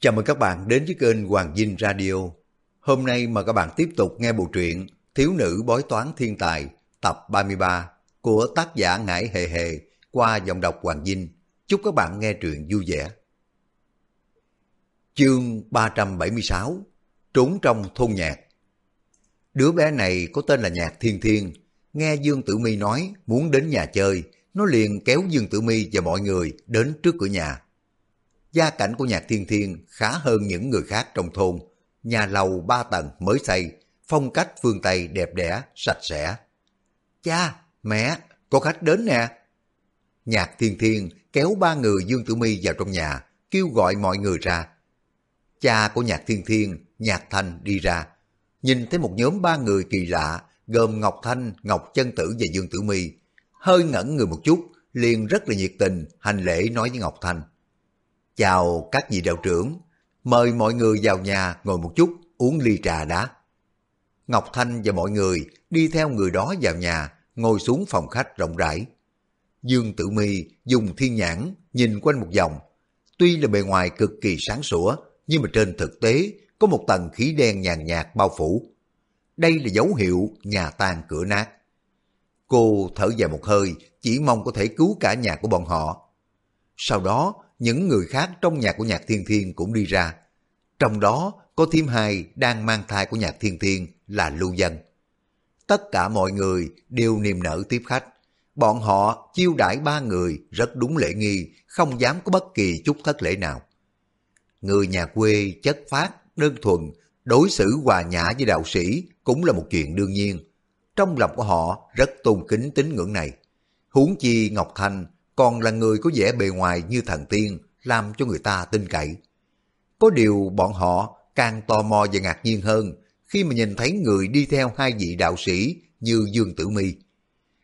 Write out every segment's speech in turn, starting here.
Chào mừng các bạn đến với kênh Hoàng Dinh Radio. Hôm nay mời các bạn tiếp tục nghe bộ truyện Thiếu nữ bói toán thiên tài tập 33 của tác giả Ngải Hề Hề qua giọng đọc Hoàng Dinh. Chúc các bạn nghe truyện vui vẻ. Chương 376 Trốn trong thôn nhạc Đứa bé này có tên là Nhạc Thiên Thiên. Nghe Dương Tử Mi nói muốn đến nhà chơi, nó liền kéo Dương Tử Mi và mọi người đến trước cửa nhà gia cảnh của nhạc thiên thiên khá hơn những người khác trong thôn. Nhà lầu ba tầng mới xây, phong cách phương Tây đẹp đẽ, sạch sẽ. Cha, mẹ, có khách đến nè. Nhạc thiên thiên kéo ba người Dương Tử Mi vào trong nhà, kêu gọi mọi người ra. Cha của nhạc thiên thiên, nhạc thanh đi ra. Nhìn thấy một nhóm ba người kỳ lạ, gồm Ngọc Thanh, Ngọc Chân Tử và Dương Tử Mi. Hơi ngẩn người một chút, liền rất là nhiệt tình, hành lễ nói với Ngọc Thanh. Chào các vị đạo trưởng, mời mọi người vào nhà ngồi một chút, uống ly trà đã. Ngọc Thanh và mọi người đi theo người đó vào nhà, ngồi xuống phòng khách rộng rãi. Dương Tử Mi dùng thiên nhãn nhìn quanh một vòng. Tuy là bề ngoài cực kỳ sáng sủa, nhưng mà trên thực tế có một tầng khí đen nhàn nhạt bao phủ. Đây là dấu hiệu nhà tan cửa nát. Cô thở dài một hơi, chỉ mong có thể cứu cả nhà của bọn họ. Sau đó, những người khác trong nhà của nhạc thiên thiên cũng đi ra. Trong đó có thiêm hai đang mang thai của nhạc thiên thiên là Lưu Dân. Tất cả mọi người đều niềm nở tiếp khách. Bọn họ chiêu đãi ba người rất đúng lễ nghi, không dám có bất kỳ chút thất lễ nào. Người nhà quê chất phát, đơn thuần, đối xử hòa nhã với đạo sĩ cũng là một chuyện đương nhiên. Trong lòng của họ rất tôn kính tín ngưỡng này. Huống chi Ngọc Thanh còn là người có vẻ bề ngoài như thần tiên, làm cho người ta tin cậy. Có điều bọn họ càng tò mò và ngạc nhiên hơn khi mà nhìn thấy người đi theo hai vị đạo sĩ như Dương Tử Mi.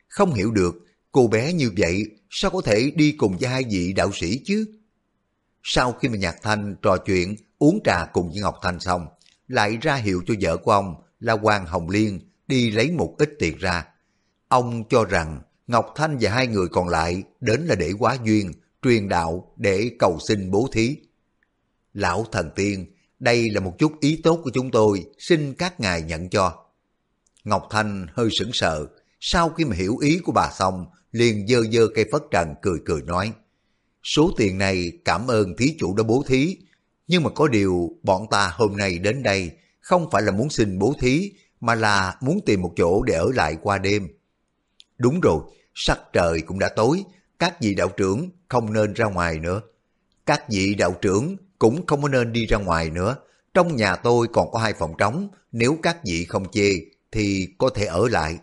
Không hiểu được cô bé như vậy sao có thể đi cùng với hai vị đạo sĩ chứ? Sau khi mà Nhạc Thanh trò chuyện uống trà cùng với Ngọc Thanh xong, lại ra hiệu cho vợ của ông là Hoàng Hồng Liên đi lấy một ít tiền ra. Ông cho rằng Ngọc Thanh và hai người còn lại đến là để quá duyên, truyền đạo để cầu xin bố thí. Lão thần tiên, đây là một chút ý tốt của chúng tôi, xin các ngài nhận cho. Ngọc Thanh hơi sững sờ, sau khi mà hiểu ý của bà xong, liền dơ dơ cây phất trần cười cười nói. Số tiền này cảm ơn thí chủ đã bố thí, nhưng mà có điều bọn ta hôm nay đến đây không phải là muốn xin bố thí, mà là muốn tìm một chỗ để ở lại qua đêm. Đúng rồi, sắc trời cũng đã tối, các vị đạo trưởng không nên ra ngoài nữa. Các vị đạo trưởng cũng không có nên đi ra ngoài nữa. Trong nhà tôi còn có hai phòng trống, nếu các vị không chê thì có thể ở lại.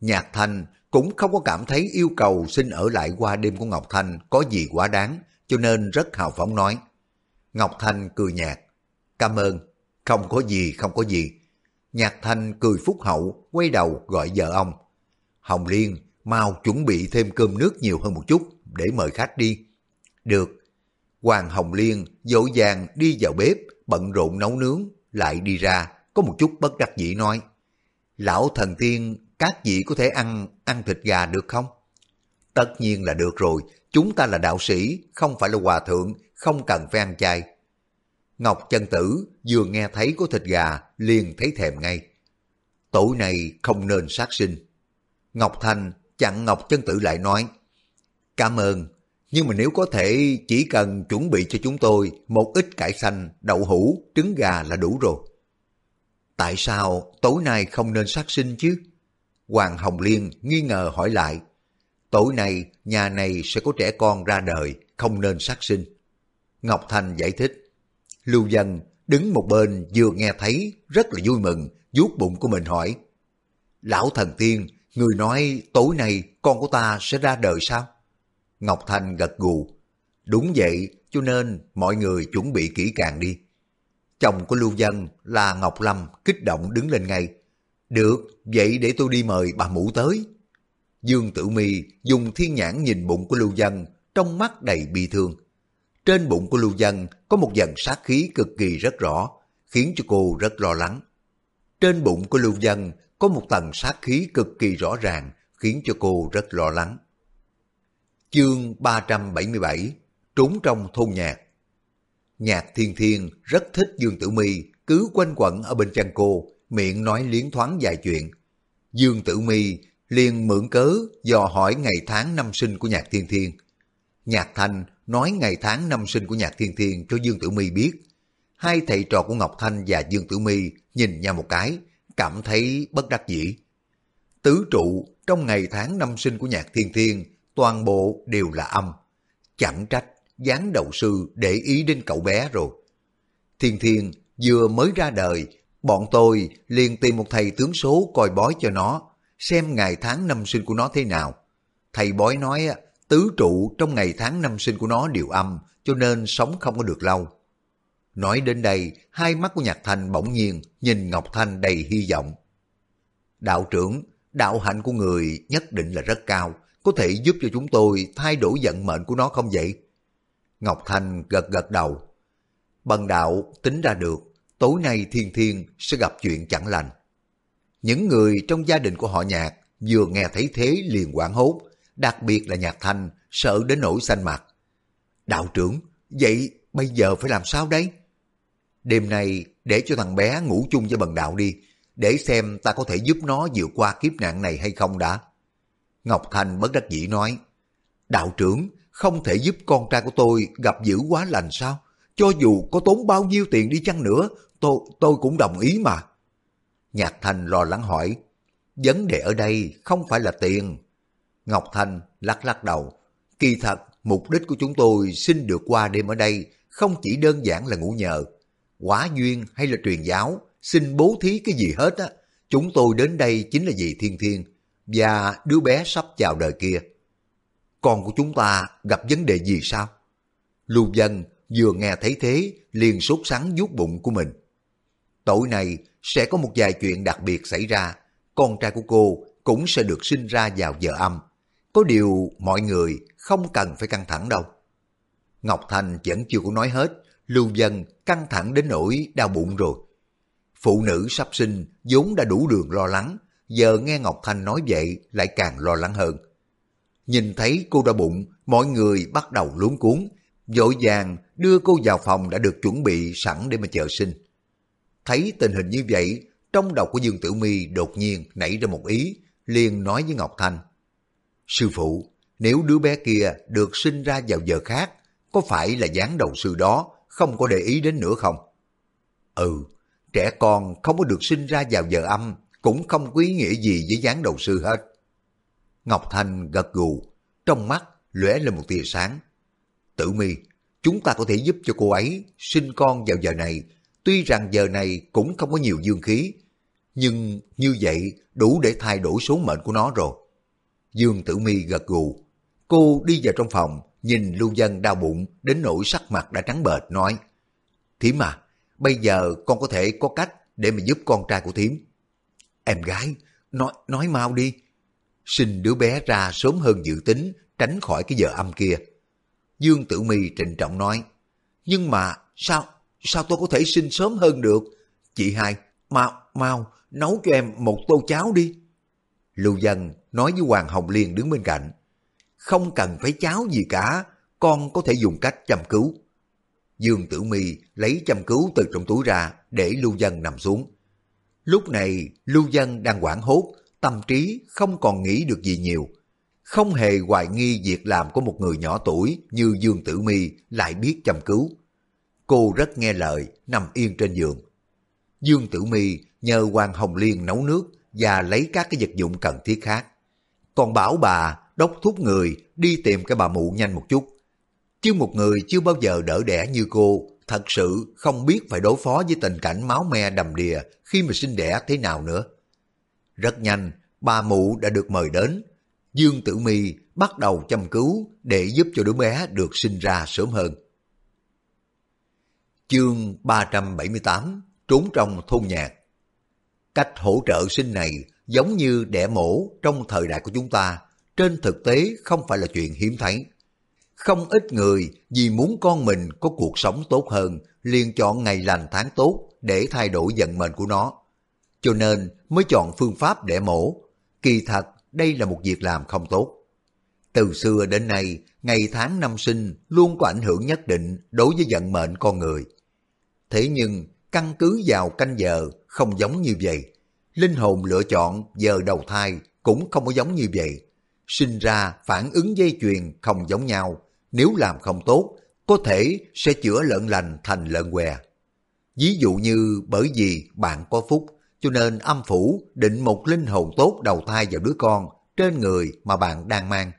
Nhạc Thanh cũng không có cảm thấy yêu cầu xin ở lại qua đêm của Ngọc Thanh có gì quá đáng, cho nên rất hào phóng nói. Ngọc Thanh cười nhạt, cảm ơn, không có gì, không có gì. Nhạc Thanh cười phúc hậu, quay đầu gọi vợ ông. Hồng Liên, mau chuẩn bị thêm cơm nước nhiều hơn một chút để mời khách đi. Được. Hoàng Hồng Liên dỗ dàng đi vào bếp, bận rộn nấu nướng, lại đi ra, có một chút bất đắc dĩ nói. Lão thần tiên, các vị có thể ăn ăn thịt gà được không? Tất nhiên là được rồi, chúng ta là đạo sĩ, không phải là hòa thượng, không cần phải ăn chay. Ngọc chân tử vừa nghe thấy có thịt gà, liền thấy thèm ngay. Tối nay không nên sát sinh. Ngọc Thanh chặn Ngọc Chân Tử lại nói, Cảm ơn, nhưng mà nếu có thể chỉ cần chuẩn bị cho chúng tôi một ít cải xanh, đậu hũ, trứng gà là đủ rồi. Tại sao tối nay không nên sát sinh chứ? Hoàng Hồng Liên nghi ngờ hỏi lại. Tối nay nhà này sẽ có trẻ con ra đời, không nên sát sinh. Ngọc Thành giải thích. Lưu Dân đứng một bên vừa nghe thấy rất là vui mừng, vuốt bụng của mình hỏi. Lão thần tiên, Người nói tối nay con của ta sẽ ra đời sao? Ngọc Thanh gật gù. Đúng vậy, cho nên mọi người chuẩn bị kỹ càng đi. Chồng của Lưu Dân là Ngọc Lâm kích động đứng lên ngay. Được, vậy để tôi đi mời bà mũ tới. Dương Tử Mi dùng thiên nhãn nhìn bụng của Lưu Dân, trong mắt đầy bi thương. Trên bụng của Lưu Dân có một dần sát khí cực kỳ rất rõ, khiến cho cô rất lo lắng. Trên bụng của Lưu Dân có một tầng sát khí cực kỳ rõ ràng khiến cho cô rất lo lắng. Chương 377 Trốn trong thôn nhạc Nhạc Thiên Thiên rất thích Dương Tử Mi cứ quanh quẩn ở bên chân cô, miệng nói liến thoáng vài chuyện. Dương Tử Mi liền mượn cớ dò hỏi ngày tháng năm sinh của Nhạc Thiên Thiên. Nhạc Thanh nói ngày tháng năm sinh của Nhạc Thiên Thiên cho Dương Tử Mi biết. Hai thầy trò của Ngọc Thanh và Dương Tử Mi nhìn nhau một cái, cảm thấy bất đắc dĩ. Tứ trụ trong ngày tháng năm sinh của Nhạc Thiên Thiên toàn bộ đều là âm. Chẳng trách gián đầu sư để ý đến cậu bé rồi. Thiên Thiên vừa mới ra đời, bọn tôi liền tìm một thầy tướng số coi bói cho nó, xem ngày tháng năm sinh của nó thế nào. Thầy bói nói tứ trụ trong ngày tháng năm sinh của nó đều âm, cho nên sống không có được lâu. Nói đến đây, hai mắt của Nhạc Thanh bỗng nhiên nhìn Ngọc Thanh đầy hy vọng. Đạo trưởng, đạo hạnh của người nhất định là rất cao, có thể giúp cho chúng tôi thay đổi vận mệnh của nó không vậy? Ngọc Thanh gật gật đầu. Bần đạo tính ra được, tối nay thiên thiên sẽ gặp chuyện chẳng lành. Những người trong gia đình của họ nhạc vừa nghe thấy thế liền quảng hốt, đặc biệt là nhạc thanh sợ đến nỗi xanh mặt. Đạo trưởng, vậy bây giờ phải làm sao đấy? Đêm nay để cho thằng bé ngủ chung với bần đạo đi, để xem ta có thể giúp nó vượt qua kiếp nạn này hay không đã. Ngọc Thanh bất đắc dĩ nói, Đạo trưởng, không thể giúp con trai của tôi gặp dữ quá lành sao? Cho dù có tốn bao nhiêu tiền đi chăng nữa, tôi, tôi cũng đồng ý mà. Nhạc Thanh lo lắng hỏi, vấn đề ở đây không phải là tiền. Ngọc Thanh lắc lắc đầu, kỳ thật mục đích của chúng tôi xin được qua đêm ở đây không chỉ đơn giản là ngủ nhờ. Quả duyên hay là truyền giáo, xin bố thí cái gì hết á, chúng tôi đến đây chính là vì thiên thiên và đứa bé sắp chào đời kia. Con của chúng ta gặp vấn đề gì sao? Lưu Dân vừa nghe thấy thế liền sốt sắng vuốt bụng của mình. Tối nay sẽ có một vài chuyện đặc biệt xảy ra, con trai của cô cũng sẽ được sinh ra vào giờ âm. Có điều mọi người không cần phải căng thẳng đâu. Ngọc Thành vẫn chưa có nói hết, Lưu Dân căng thẳng đến nỗi đau bụng rồi. Phụ nữ sắp sinh vốn đã đủ đường lo lắng, giờ nghe Ngọc Thanh nói vậy lại càng lo lắng hơn. Nhìn thấy cô đau bụng, mọi người bắt đầu luống cuốn, vội vàng đưa cô vào phòng đã được chuẩn bị sẵn để mà chờ sinh. Thấy tình hình như vậy, trong đầu của Dương Tử Mi đột nhiên nảy ra một ý, liền nói với Ngọc Thanh. Sư phụ, nếu đứa bé kia được sinh ra vào giờ khác, có phải là dáng đầu sư đó không có để ý đến nữa không? Ừ, trẻ con không có được sinh ra vào giờ âm, cũng không có ý nghĩa gì với dáng đầu sư hết. Ngọc Thanh gật gù, trong mắt lóe lên một tia sáng. Tử mi, chúng ta có thể giúp cho cô ấy sinh con vào giờ này, tuy rằng giờ này cũng không có nhiều dương khí, nhưng như vậy đủ để thay đổi số mệnh của nó rồi. Dương Tử Mi gật gù, cô đi vào trong phòng, nhìn Lưu Dân đau bụng đến nỗi sắc mặt đã trắng bệch nói, Thím à, bây giờ con có thể có cách để mà giúp con trai của thím. Em gái, nói nói mau đi, sinh đứa bé ra sớm hơn dự tính, tránh khỏi cái giờ âm kia. Dương Tử Mi trịnh trọng nói, nhưng mà sao, sao tôi có thể sinh sớm hơn được? Chị hai, mau, mau, nấu cho em một tô cháo đi. Lưu Dân nói với Hoàng Hồng Liên đứng bên cạnh, không cần phải cháo gì cả, con có thể dùng cách chăm cứu. Dương Tử Mi lấy chăm cứu từ trong túi ra để Lưu Dân nằm xuống. Lúc này Lưu Dân đang quảng hốt, tâm trí không còn nghĩ được gì nhiều. Không hề hoài nghi việc làm của một người nhỏ tuổi như Dương Tử Mi lại biết chăm cứu. Cô rất nghe lời, nằm yên trên giường. Dương Tử Mi nhờ Hoàng Hồng Liên nấu nước và lấy các cái vật dụng cần thiết khác. Còn bảo bà đốc thúc người đi tìm cái bà mụ nhanh một chút. Chứ một người chưa bao giờ đỡ đẻ như cô thật sự không biết phải đối phó với tình cảnh máu me đầm đìa khi mà sinh đẻ thế nào nữa. Rất nhanh, bà mụ đã được mời đến. Dương Tử Mi bắt đầu chăm cứu để giúp cho đứa bé được sinh ra sớm hơn. Chương 378 Trốn trong thôn nhạc Cách hỗ trợ sinh này giống như đẻ mổ trong thời đại của chúng ta, trên thực tế không phải là chuyện hiếm thấy. Không ít người vì muốn con mình có cuộc sống tốt hơn, liền chọn ngày lành tháng tốt để thay đổi vận mệnh của nó. Cho nên mới chọn phương pháp để mổ. Kỳ thật, đây là một việc làm không tốt. Từ xưa đến nay, ngày tháng năm sinh luôn có ảnh hưởng nhất định đối với vận mệnh con người. Thế nhưng, căn cứ vào canh giờ không giống như vậy. Linh hồn lựa chọn giờ đầu thai cũng không có giống như vậy. Sinh ra phản ứng dây chuyền không giống nhau. Nếu làm không tốt, có thể sẽ chữa lợn lành thành lợn què. Ví dụ như bởi vì bạn có phúc, cho nên âm phủ định một linh hồn tốt đầu thai vào đứa con trên người mà bạn đang mang.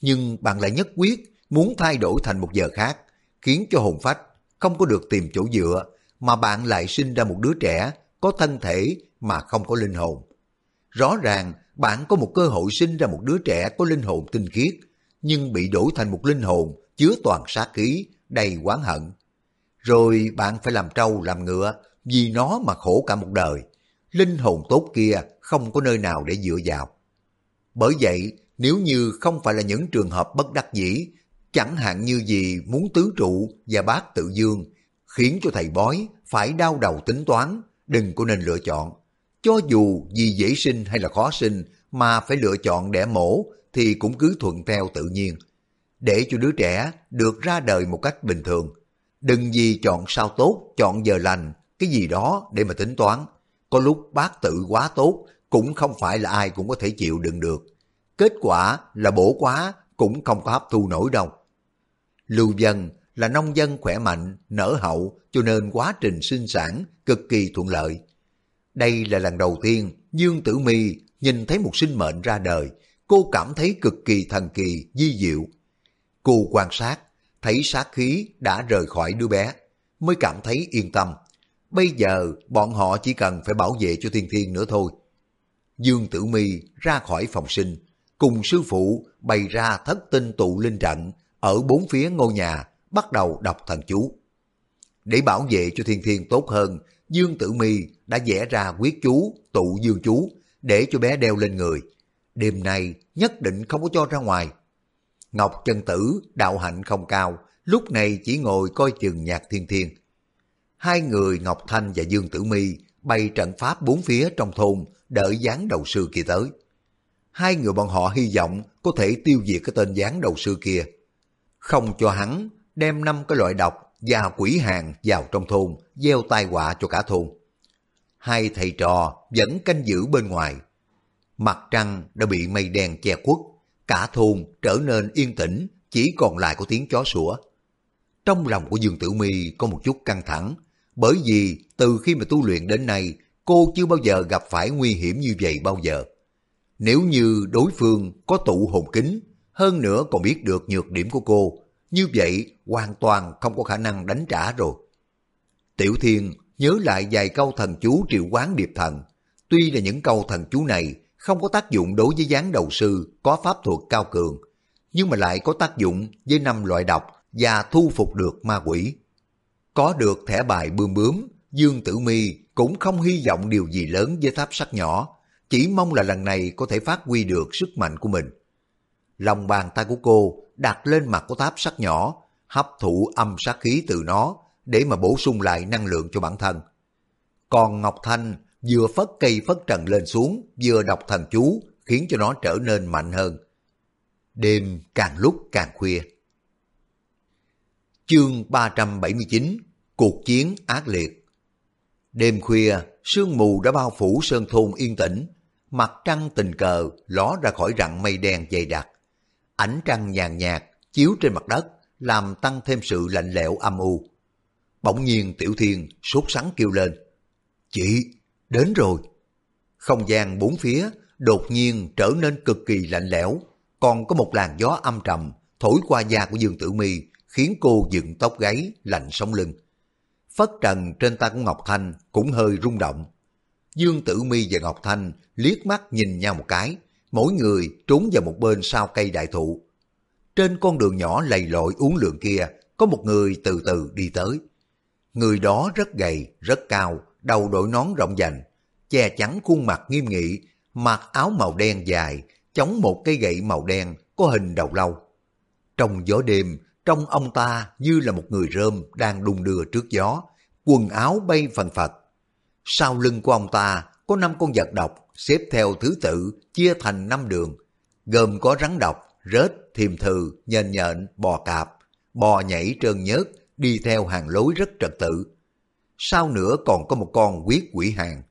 Nhưng bạn lại nhất quyết muốn thay đổi thành một giờ khác, khiến cho hồn phách không có được tìm chỗ dựa, mà bạn lại sinh ra một đứa trẻ có thân thể mà không có linh hồn. Rõ ràng bạn có một cơ hội sinh ra một đứa trẻ có linh hồn tinh khiết, nhưng bị đổi thành một linh hồn chứa toàn sát khí, đầy oán hận. Rồi bạn phải làm trâu làm ngựa vì nó mà khổ cả một đời. Linh hồn tốt kia không có nơi nào để dựa vào. Bởi vậy, nếu như không phải là những trường hợp bất đắc dĩ, chẳng hạn như gì muốn tứ trụ và bát tự dương, khiến cho thầy bói phải đau đầu tính toán, đừng có nên lựa chọn. Cho dù vì dễ sinh hay là khó sinh mà phải lựa chọn đẻ mổ thì cũng cứ thuận theo tự nhiên. Để cho đứa trẻ được ra đời một cách bình thường. Đừng vì chọn sao tốt, chọn giờ lành, cái gì đó để mà tính toán. Có lúc bác tự quá tốt, cũng không phải là ai cũng có thể chịu đựng được. Kết quả là bổ quá, cũng không có hấp thu nổi đâu. Lưu dân là nông dân khỏe mạnh, nở hậu, cho nên quá trình sinh sản cực kỳ thuận lợi. Đây là lần đầu tiên Dương Tử Mi nhìn thấy một sinh mệnh ra đời, cô cảm thấy cực kỳ thần kỳ, di diệu. Cô quan sát, thấy sát khí đã rời khỏi đứa bé, mới cảm thấy yên tâm. Bây giờ bọn họ chỉ cần phải bảo vệ cho Thiên Thiên nữa thôi. Dương Tử Mi ra khỏi phòng sinh, cùng sư phụ bày ra thất tinh tụ linh trận ở bốn phía ngôi nhà, bắt đầu đọc thần chú. Để bảo vệ cho Thiên Thiên tốt hơn, Dương Tử Mi đã vẽ ra quyết chú, tụ dương chú, để cho bé đeo lên người. Đêm nay nhất định không có cho ra ngoài. Ngọc chân tử, đạo hạnh không cao, lúc này chỉ ngồi coi chừng nhạc thiên thiên. Hai người Ngọc Thanh và Dương Tử Mi bày trận pháp bốn phía trong thôn, đợi gián đầu sư kia tới. Hai người bọn họ hy vọng có thể tiêu diệt cái tên gián đầu sư kia. Không cho hắn đem năm cái loại độc và quỷ hàng vào trong thôn, gieo tai họa cho cả thôn. Hai thầy trò vẫn canh giữ bên ngoài. Mặt trăng đã bị mây đen che khuất, cả thôn trở nên yên tĩnh, chỉ còn lại có tiếng chó sủa. Trong lòng của Dương Tử Mi có một chút căng thẳng, bởi vì từ khi mà tu luyện đến nay, cô chưa bao giờ gặp phải nguy hiểm như vậy bao giờ. Nếu như đối phương có tụ hồn kính, hơn nữa còn biết được nhược điểm của cô, như vậy hoàn toàn không có khả năng đánh trả rồi. Tiểu Thiên nhớ lại vài câu thần chú triệu quán điệp thần. Tuy là những câu thần chú này không có tác dụng đối với gián đầu sư có pháp thuật cao cường, nhưng mà lại có tác dụng với năm loại độc và thu phục được ma quỷ. Có được thẻ bài bươm bướm, Dương Tử Mi cũng không hy vọng điều gì lớn với tháp sắt nhỏ, chỉ mong là lần này có thể phát huy được sức mạnh của mình. Lòng bàn tay của cô đặt lên mặt của tháp sắt nhỏ, hấp thụ âm sát khí từ nó để mà bổ sung lại năng lượng cho bản thân. Còn Ngọc Thanh vừa phất cây phất trần lên xuống, vừa đọc thần chú, khiến cho nó trở nên mạnh hơn. Đêm càng lúc càng khuya. Chương 379 Cuộc chiến ác liệt Đêm khuya, sương mù đã bao phủ sơn thôn yên tĩnh, mặt trăng tình cờ ló ra khỏi rặng mây đen dày đặc. Ánh trăng nhàn nhạt, chiếu trên mặt đất, làm tăng thêm sự lạnh lẽo âm u. Bỗng nhiên Tiểu Thiên sốt sắng kêu lên. Chị, đến rồi. Không gian bốn phía đột nhiên trở nên cực kỳ lạnh lẽo, còn có một làn gió âm trầm thổi qua da của Dương Tử Mi khiến cô dựng tóc gáy, lạnh sống lưng. Phất trần trên tay của Ngọc Thanh cũng hơi rung động. Dương Tử Mi và Ngọc Thanh liếc mắt nhìn nhau một cái, mỗi người trốn vào một bên sau cây đại thụ. Trên con đường nhỏ lầy lội uống lượng kia, có một người từ từ đi tới. Người đó rất gầy, rất cao, đầu đội nón rộng dành, che chắn khuôn mặt nghiêm nghị, mặc áo màu đen dài, chống một cây gậy màu đen có hình đầu lâu. Trong gió đêm, trong ông ta như là một người rơm đang đung đưa trước gió, quần áo bay phần phật. Sau lưng của ông ta có năm con vật độc xếp theo thứ tự chia thành năm đường, gồm có rắn độc, rết, thiềm thừ nhện nhện, bò cạp, bò nhảy trơn nhớt, đi theo hàng lối rất trật tự. Sau nữa còn có một con quyết quỷ hàng.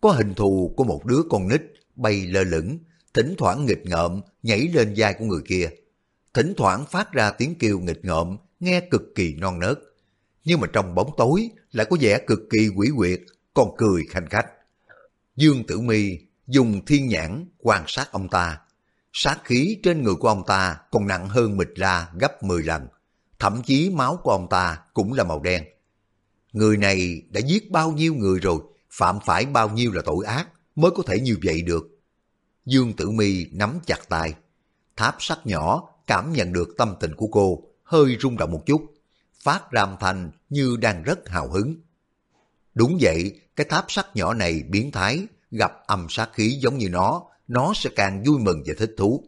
Có hình thù của một đứa con nít bay lơ lửng, thỉnh thoảng nghịch ngợm nhảy lên vai của người kia. Thỉnh thoảng phát ra tiếng kêu nghịch ngợm, nghe cực kỳ non nớt. Nhưng mà trong bóng tối lại có vẻ cực kỳ quỷ quyệt, còn cười khanh khách. Dương Tử Mi dùng thiên nhãn quan sát ông ta. Sát khí trên người của ông ta còn nặng hơn mịch ra gấp 10 lần. Thậm chí máu của ông ta cũng là màu đen. Người này đã giết bao nhiêu người rồi, phạm phải bao nhiêu là tội ác mới có thể như vậy được. Dương Tử Mi nắm chặt tay. Tháp sắt nhỏ cảm nhận được tâm tình của cô, hơi rung động một chút, phát ra thành thanh như đang rất hào hứng. Đúng vậy, cái tháp sắt nhỏ này biến thái, gặp âm sát khí giống như nó, nó sẽ càng vui mừng và thích thú.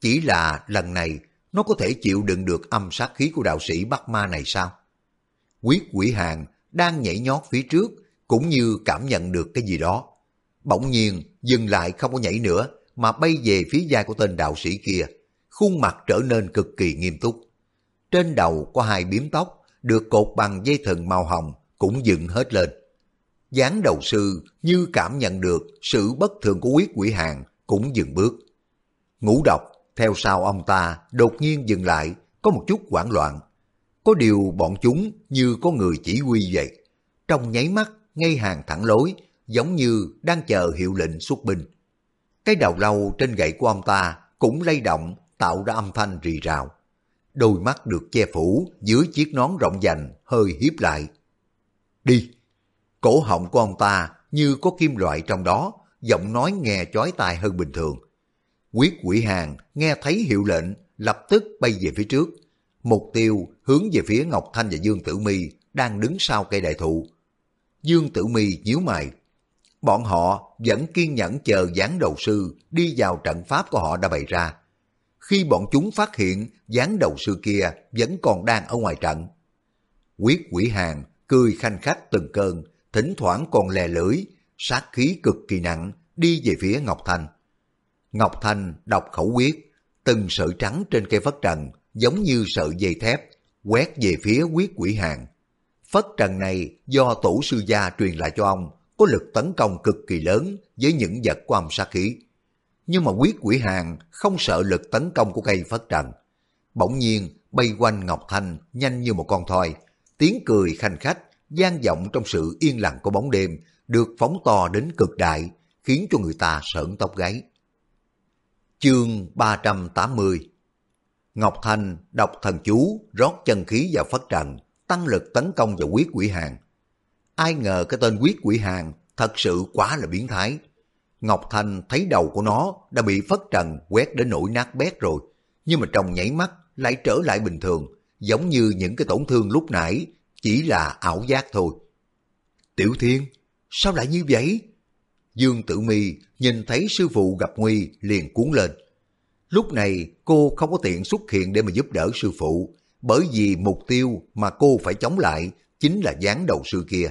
Chỉ là lần này, nó có thể chịu đựng được âm sát khí của đạo sĩ Bắc Ma này sao? Quyết quỷ hàng đang nhảy nhót phía trước, cũng như cảm nhận được cái gì đó. Bỗng nhiên, dừng lại không có nhảy nữa, mà bay về phía vai của tên đạo sĩ kia. Khuôn mặt trở nên cực kỳ nghiêm túc. Trên đầu có hai biếm tóc, được cột bằng dây thừng màu hồng, cũng dựng hết lên. Gián đầu sư như cảm nhận được sự bất thường của quyết quỷ hàng, cũng dừng bước. Ngũ độc, theo sau ông ta, đột nhiên dừng lại, có một chút hoảng loạn. Có điều bọn chúng như có người chỉ huy vậy. Trong nháy mắt, ngay hàng thẳng lối, giống như đang chờ hiệu lệnh xuất binh. Cái đầu lâu trên gậy của ông ta cũng lay động, tạo ra âm thanh rì rào. Đôi mắt được che phủ dưới chiếc nón rộng dành, hơi hiếp lại. Đi! Cổ họng của ông ta như có kim loại trong đó, giọng nói nghe chói tai hơn bình thường. Quyết quỷ hàng nghe thấy hiệu lệnh, lập tức bay về phía trước. Mục tiêu hướng về phía Ngọc Thanh và Dương Tử Mi đang đứng sau cây đại thụ. Dương Tử Mi nhíu mày. Bọn họ vẫn kiên nhẫn chờ gián đầu sư đi vào trận pháp của họ đã bày ra. Khi bọn chúng phát hiện gián đầu sư kia vẫn còn đang ở ngoài trận. Quyết quỷ hàng cười khanh khách từng cơn, thỉnh thoảng còn lè lưỡi, sát khí cực kỳ nặng, đi về phía Ngọc Thanh. Ngọc Thanh đọc khẩu quyết, từng sợi trắng trên cây phất trần giống như sợi dây thép, quét về phía quyết quỷ hàng. Phất trần này do tổ sư gia truyền lại cho ông, có lực tấn công cực kỳ lớn với những vật của âm sát khí. Nhưng mà quyết quỷ hàng không sợ lực tấn công của cây phất trần. Bỗng nhiên bay quanh Ngọc Thanh nhanh như một con thoi, tiếng cười khanh khách, gian vọng trong sự yên lặng của bóng đêm, được phóng to đến cực đại, khiến cho người ta sợn tóc gáy. Chương 380 Ngọc Thanh đọc thần chú, rót chân khí vào phất trần, tăng lực tấn công vào quyết quỷ hàng. Ai ngờ cái tên quyết quỷ hàng thật sự quá là biến thái. Ngọc Thanh thấy đầu của nó đã bị phất trần quét đến nỗi nát bét rồi, nhưng mà trong nháy mắt lại trở lại bình thường, giống như những cái tổn thương lúc nãy chỉ là ảo giác thôi. Tiểu Thiên, sao lại như vậy? Dương Tử Mi nhìn thấy sư phụ gặp nguy liền cuốn lên. Lúc này cô không có tiện xuất hiện để mà giúp đỡ sư phụ, bởi vì mục tiêu mà cô phải chống lại chính là gián đầu sư kia.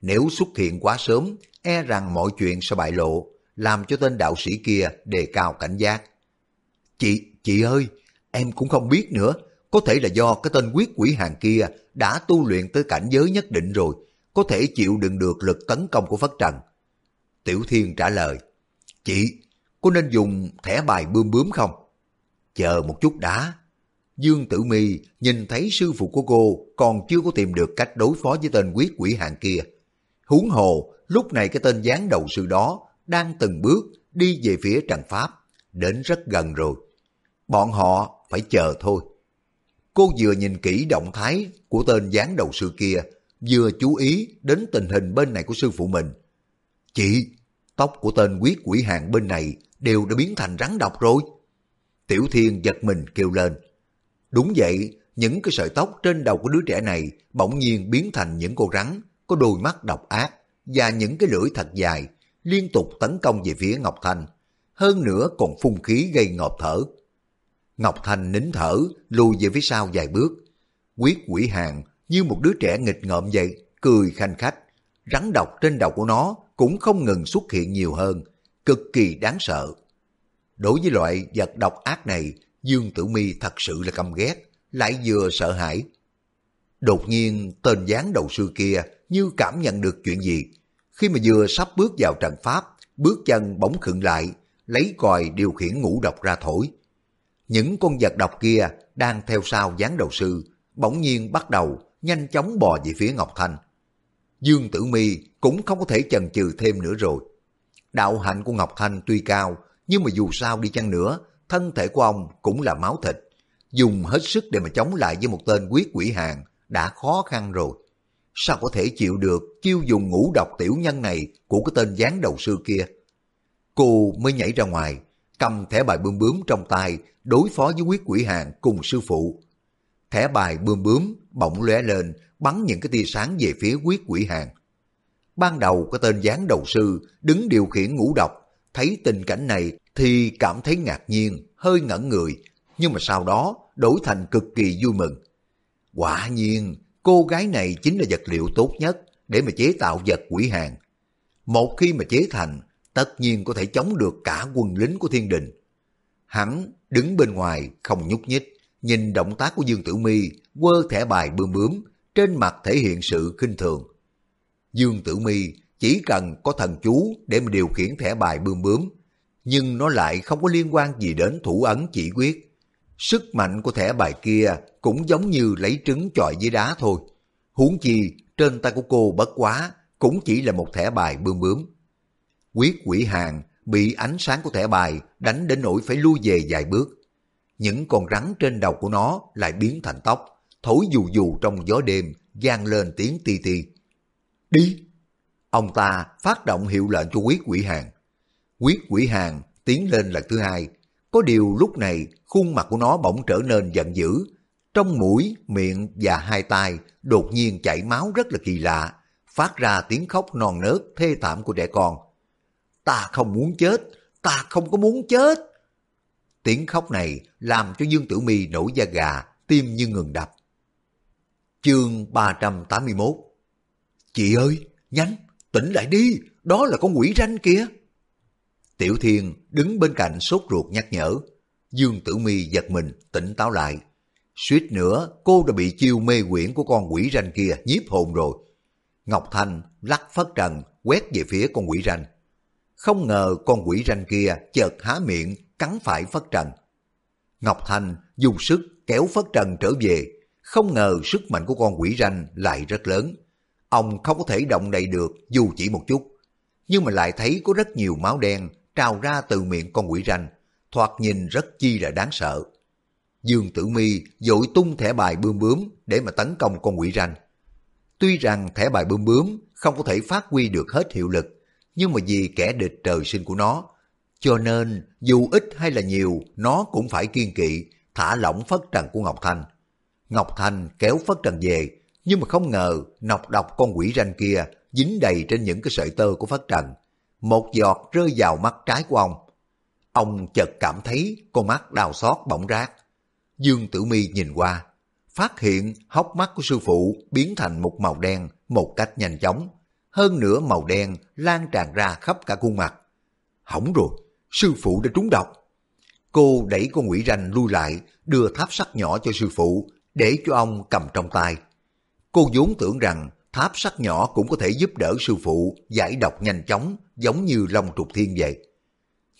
Nếu xuất hiện quá sớm, e rằng mọi chuyện sẽ bại lộ, làm cho tên đạo sĩ kia đề cao cảnh giác. Chị, chị ơi, em cũng không biết nữa, có thể là do cái tên quyết quỷ hàng kia đã tu luyện tới cảnh giới nhất định rồi, có thể chịu đựng được lực tấn công của Phất Trần. Tiểu Thiên trả lời, Chị, có nên dùng thẻ bài bươm bướm không? Chờ một chút đã. Dương Tử Mi nhìn thấy sư phụ của cô còn chưa có tìm được cách đối phó với tên quyết quỷ hàng kia. Huống hồ, lúc này cái tên gián đầu sư đó đang từng bước đi về phía trận pháp, đến rất gần rồi. Bọn họ phải chờ thôi. Cô vừa nhìn kỹ động thái của tên gián đầu sư kia, vừa chú ý đến tình hình bên này của sư phụ mình. Chị, tóc của tên quyết quỷ hàng bên này đều đã biến thành rắn độc rồi. Tiểu Thiên giật mình kêu lên. Đúng vậy, những cái sợi tóc trên đầu của đứa trẻ này bỗng nhiên biến thành những con rắn có đôi mắt độc ác và những cái lưỡi thật dài liên tục tấn công về phía Ngọc Thanh. Hơn nữa còn phun khí gây ngọt thở. Ngọc Thanh nín thở, lùi về phía sau vài bước. Quyết quỷ hàng như một đứa trẻ nghịch ngợm vậy, cười khanh khách. Rắn độc trên đầu của nó cũng không ngừng xuất hiện nhiều hơn, cực kỳ đáng sợ. Đối với loại vật độc ác này, Dương Tử Mi thật sự là căm ghét, lại vừa sợ hãi. Đột nhiên tên gián đầu sư kia như cảm nhận được chuyện gì. Khi mà vừa sắp bước vào trận pháp, bước chân bỗng khựng lại, lấy còi điều khiển ngũ độc ra thổi. Những con vật độc kia đang theo sau gián đầu sư, bỗng nhiên bắt đầu nhanh chóng bò về phía Ngọc Thanh. Dương Tử Mi cũng không có thể chần chừ thêm nữa rồi. Đạo hạnh của Ngọc Thanh tuy cao, nhưng mà dù sao đi chăng nữa, thân thể của ông cũng là máu thịt. Dùng hết sức để mà chống lại với một tên quyết quỷ hàng đã khó khăn rồi. Sao có thể chịu được chiêu dùng ngũ độc tiểu nhân này của cái tên gián đầu sư kia? Cô mới nhảy ra ngoài, cầm thẻ bài bươm bướm trong tay đối phó với quyết quỷ hàng cùng sư phụ. Thẻ bài bươm bướm bỗng lóe lên bắn những cái tia sáng về phía quyết quỷ hàng. Ban đầu có tên gián đầu sư đứng điều khiển ngũ độc, thấy tình cảnh này thì cảm thấy ngạc nhiên, hơi ngẩn người, nhưng mà sau đó đổi thành cực kỳ vui mừng. Quả nhiên, cô gái này chính là vật liệu tốt nhất để mà chế tạo vật quỷ hàng. Một khi mà chế thành, tất nhiên có thể chống được cả quân lính của thiên đình. Hắn đứng bên ngoài không nhúc nhích, nhìn động tác của Dương Tử Mi quơ thẻ bài bươm bướm, trên mặt thể hiện sự khinh thường. Dương Tử Mi chỉ cần có thần chú để mà điều khiển thẻ bài bươm bướm, nhưng nó lại không có liên quan gì đến thủ ấn chỉ quyết. Sức mạnh của thẻ bài kia cũng giống như lấy trứng chọi với đá thôi. Huống chi, trên tay của cô bất quá, cũng chỉ là một thẻ bài bươm bướm. Quyết quỷ hàng bị ánh sáng của thẻ bài đánh đến nỗi phải lui về vài bước. Những con rắn trên đầu của nó lại biến thành tóc, thổi dù dù trong gió đêm, gian lên tiếng ti ti. Đi! Ông ta phát động hiệu lệnh cho quyết quỷ hàng. Quyết quỷ hàng tiến lên lần thứ hai. Có điều lúc này khuôn mặt của nó bỗng trở nên giận dữ. Trong mũi, miệng và hai tay đột nhiên chảy máu rất là kỳ lạ, phát ra tiếng khóc non nớt thê thảm của trẻ con. Ta không muốn chết, ta không có muốn chết. Tiếng khóc này làm cho Dương Tử Mi nổi da gà, tim như ngừng đập. Chương 381 Chị ơi, nhanh, tỉnh lại đi, đó là con quỷ ranh kia. Tiểu Thiên đứng bên cạnh sốt ruột nhắc nhở. Dương Tử Mi giật mình, tỉnh táo lại. Suýt nữa, cô đã bị chiêu mê quyển của con quỷ ranh kia nhiếp hồn rồi. Ngọc Thanh lắc phất trần, quét về phía con quỷ ranh. Không ngờ con quỷ ranh kia chợt há miệng, cắn phải phất trần. Ngọc Thanh dùng sức kéo phất trần trở về, không ngờ sức mạnh của con quỷ ranh lại rất lớn. Ông không có thể động đậy được dù chỉ một chút, nhưng mà lại thấy có rất nhiều máu đen trào ra từ miệng con quỷ ranh, thoạt nhìn rất chi là đáng sợ. Dương Tử Mi dội tung thẻ bài bươm bướm để mà tấn công con quỷ ranh. Tuy rằng thẻ bài bươm bướm không có thể phát huy được hết hiệu lực, nhưng mà vì kẻ địch trời sinh của nó, cho nên dù ít hay là nhiều, nó cũng phải kiên kỵ, thả lỏng phất trần của Ngọc Thanh. Ngọc Thanh kéo phất trần về, nhưng mà không ngờ nọc độc con quỷ ranh kia dính đầy trên những cái sợi tơ của phất trần. Một giọt rơi vào mắt trái của ông. Ông chợt cảm thấy con mắt đau xót bỗng rác. Dương Tử Mi nhìn qua, phát hiện hốc mắt của sư phụ biến thành một màu đen một cách nhanh chóng. Hơn nữa màu đen lan tràn ra khắp cả khuôn mặt. Hỏng rồi, sư phụ đã trúng độc. Cô đẩy con quỷ ranh lui lại, đưa tháp sắt nhỏ cho sư phụ, để cho ông cầm trong tay. Cô vốn tưởng rằng tháp sắt nhỏ cũng có thể giúp đỡ sư phụ giải độc nhanh chóng, giống như Long Trục Thiên vậy.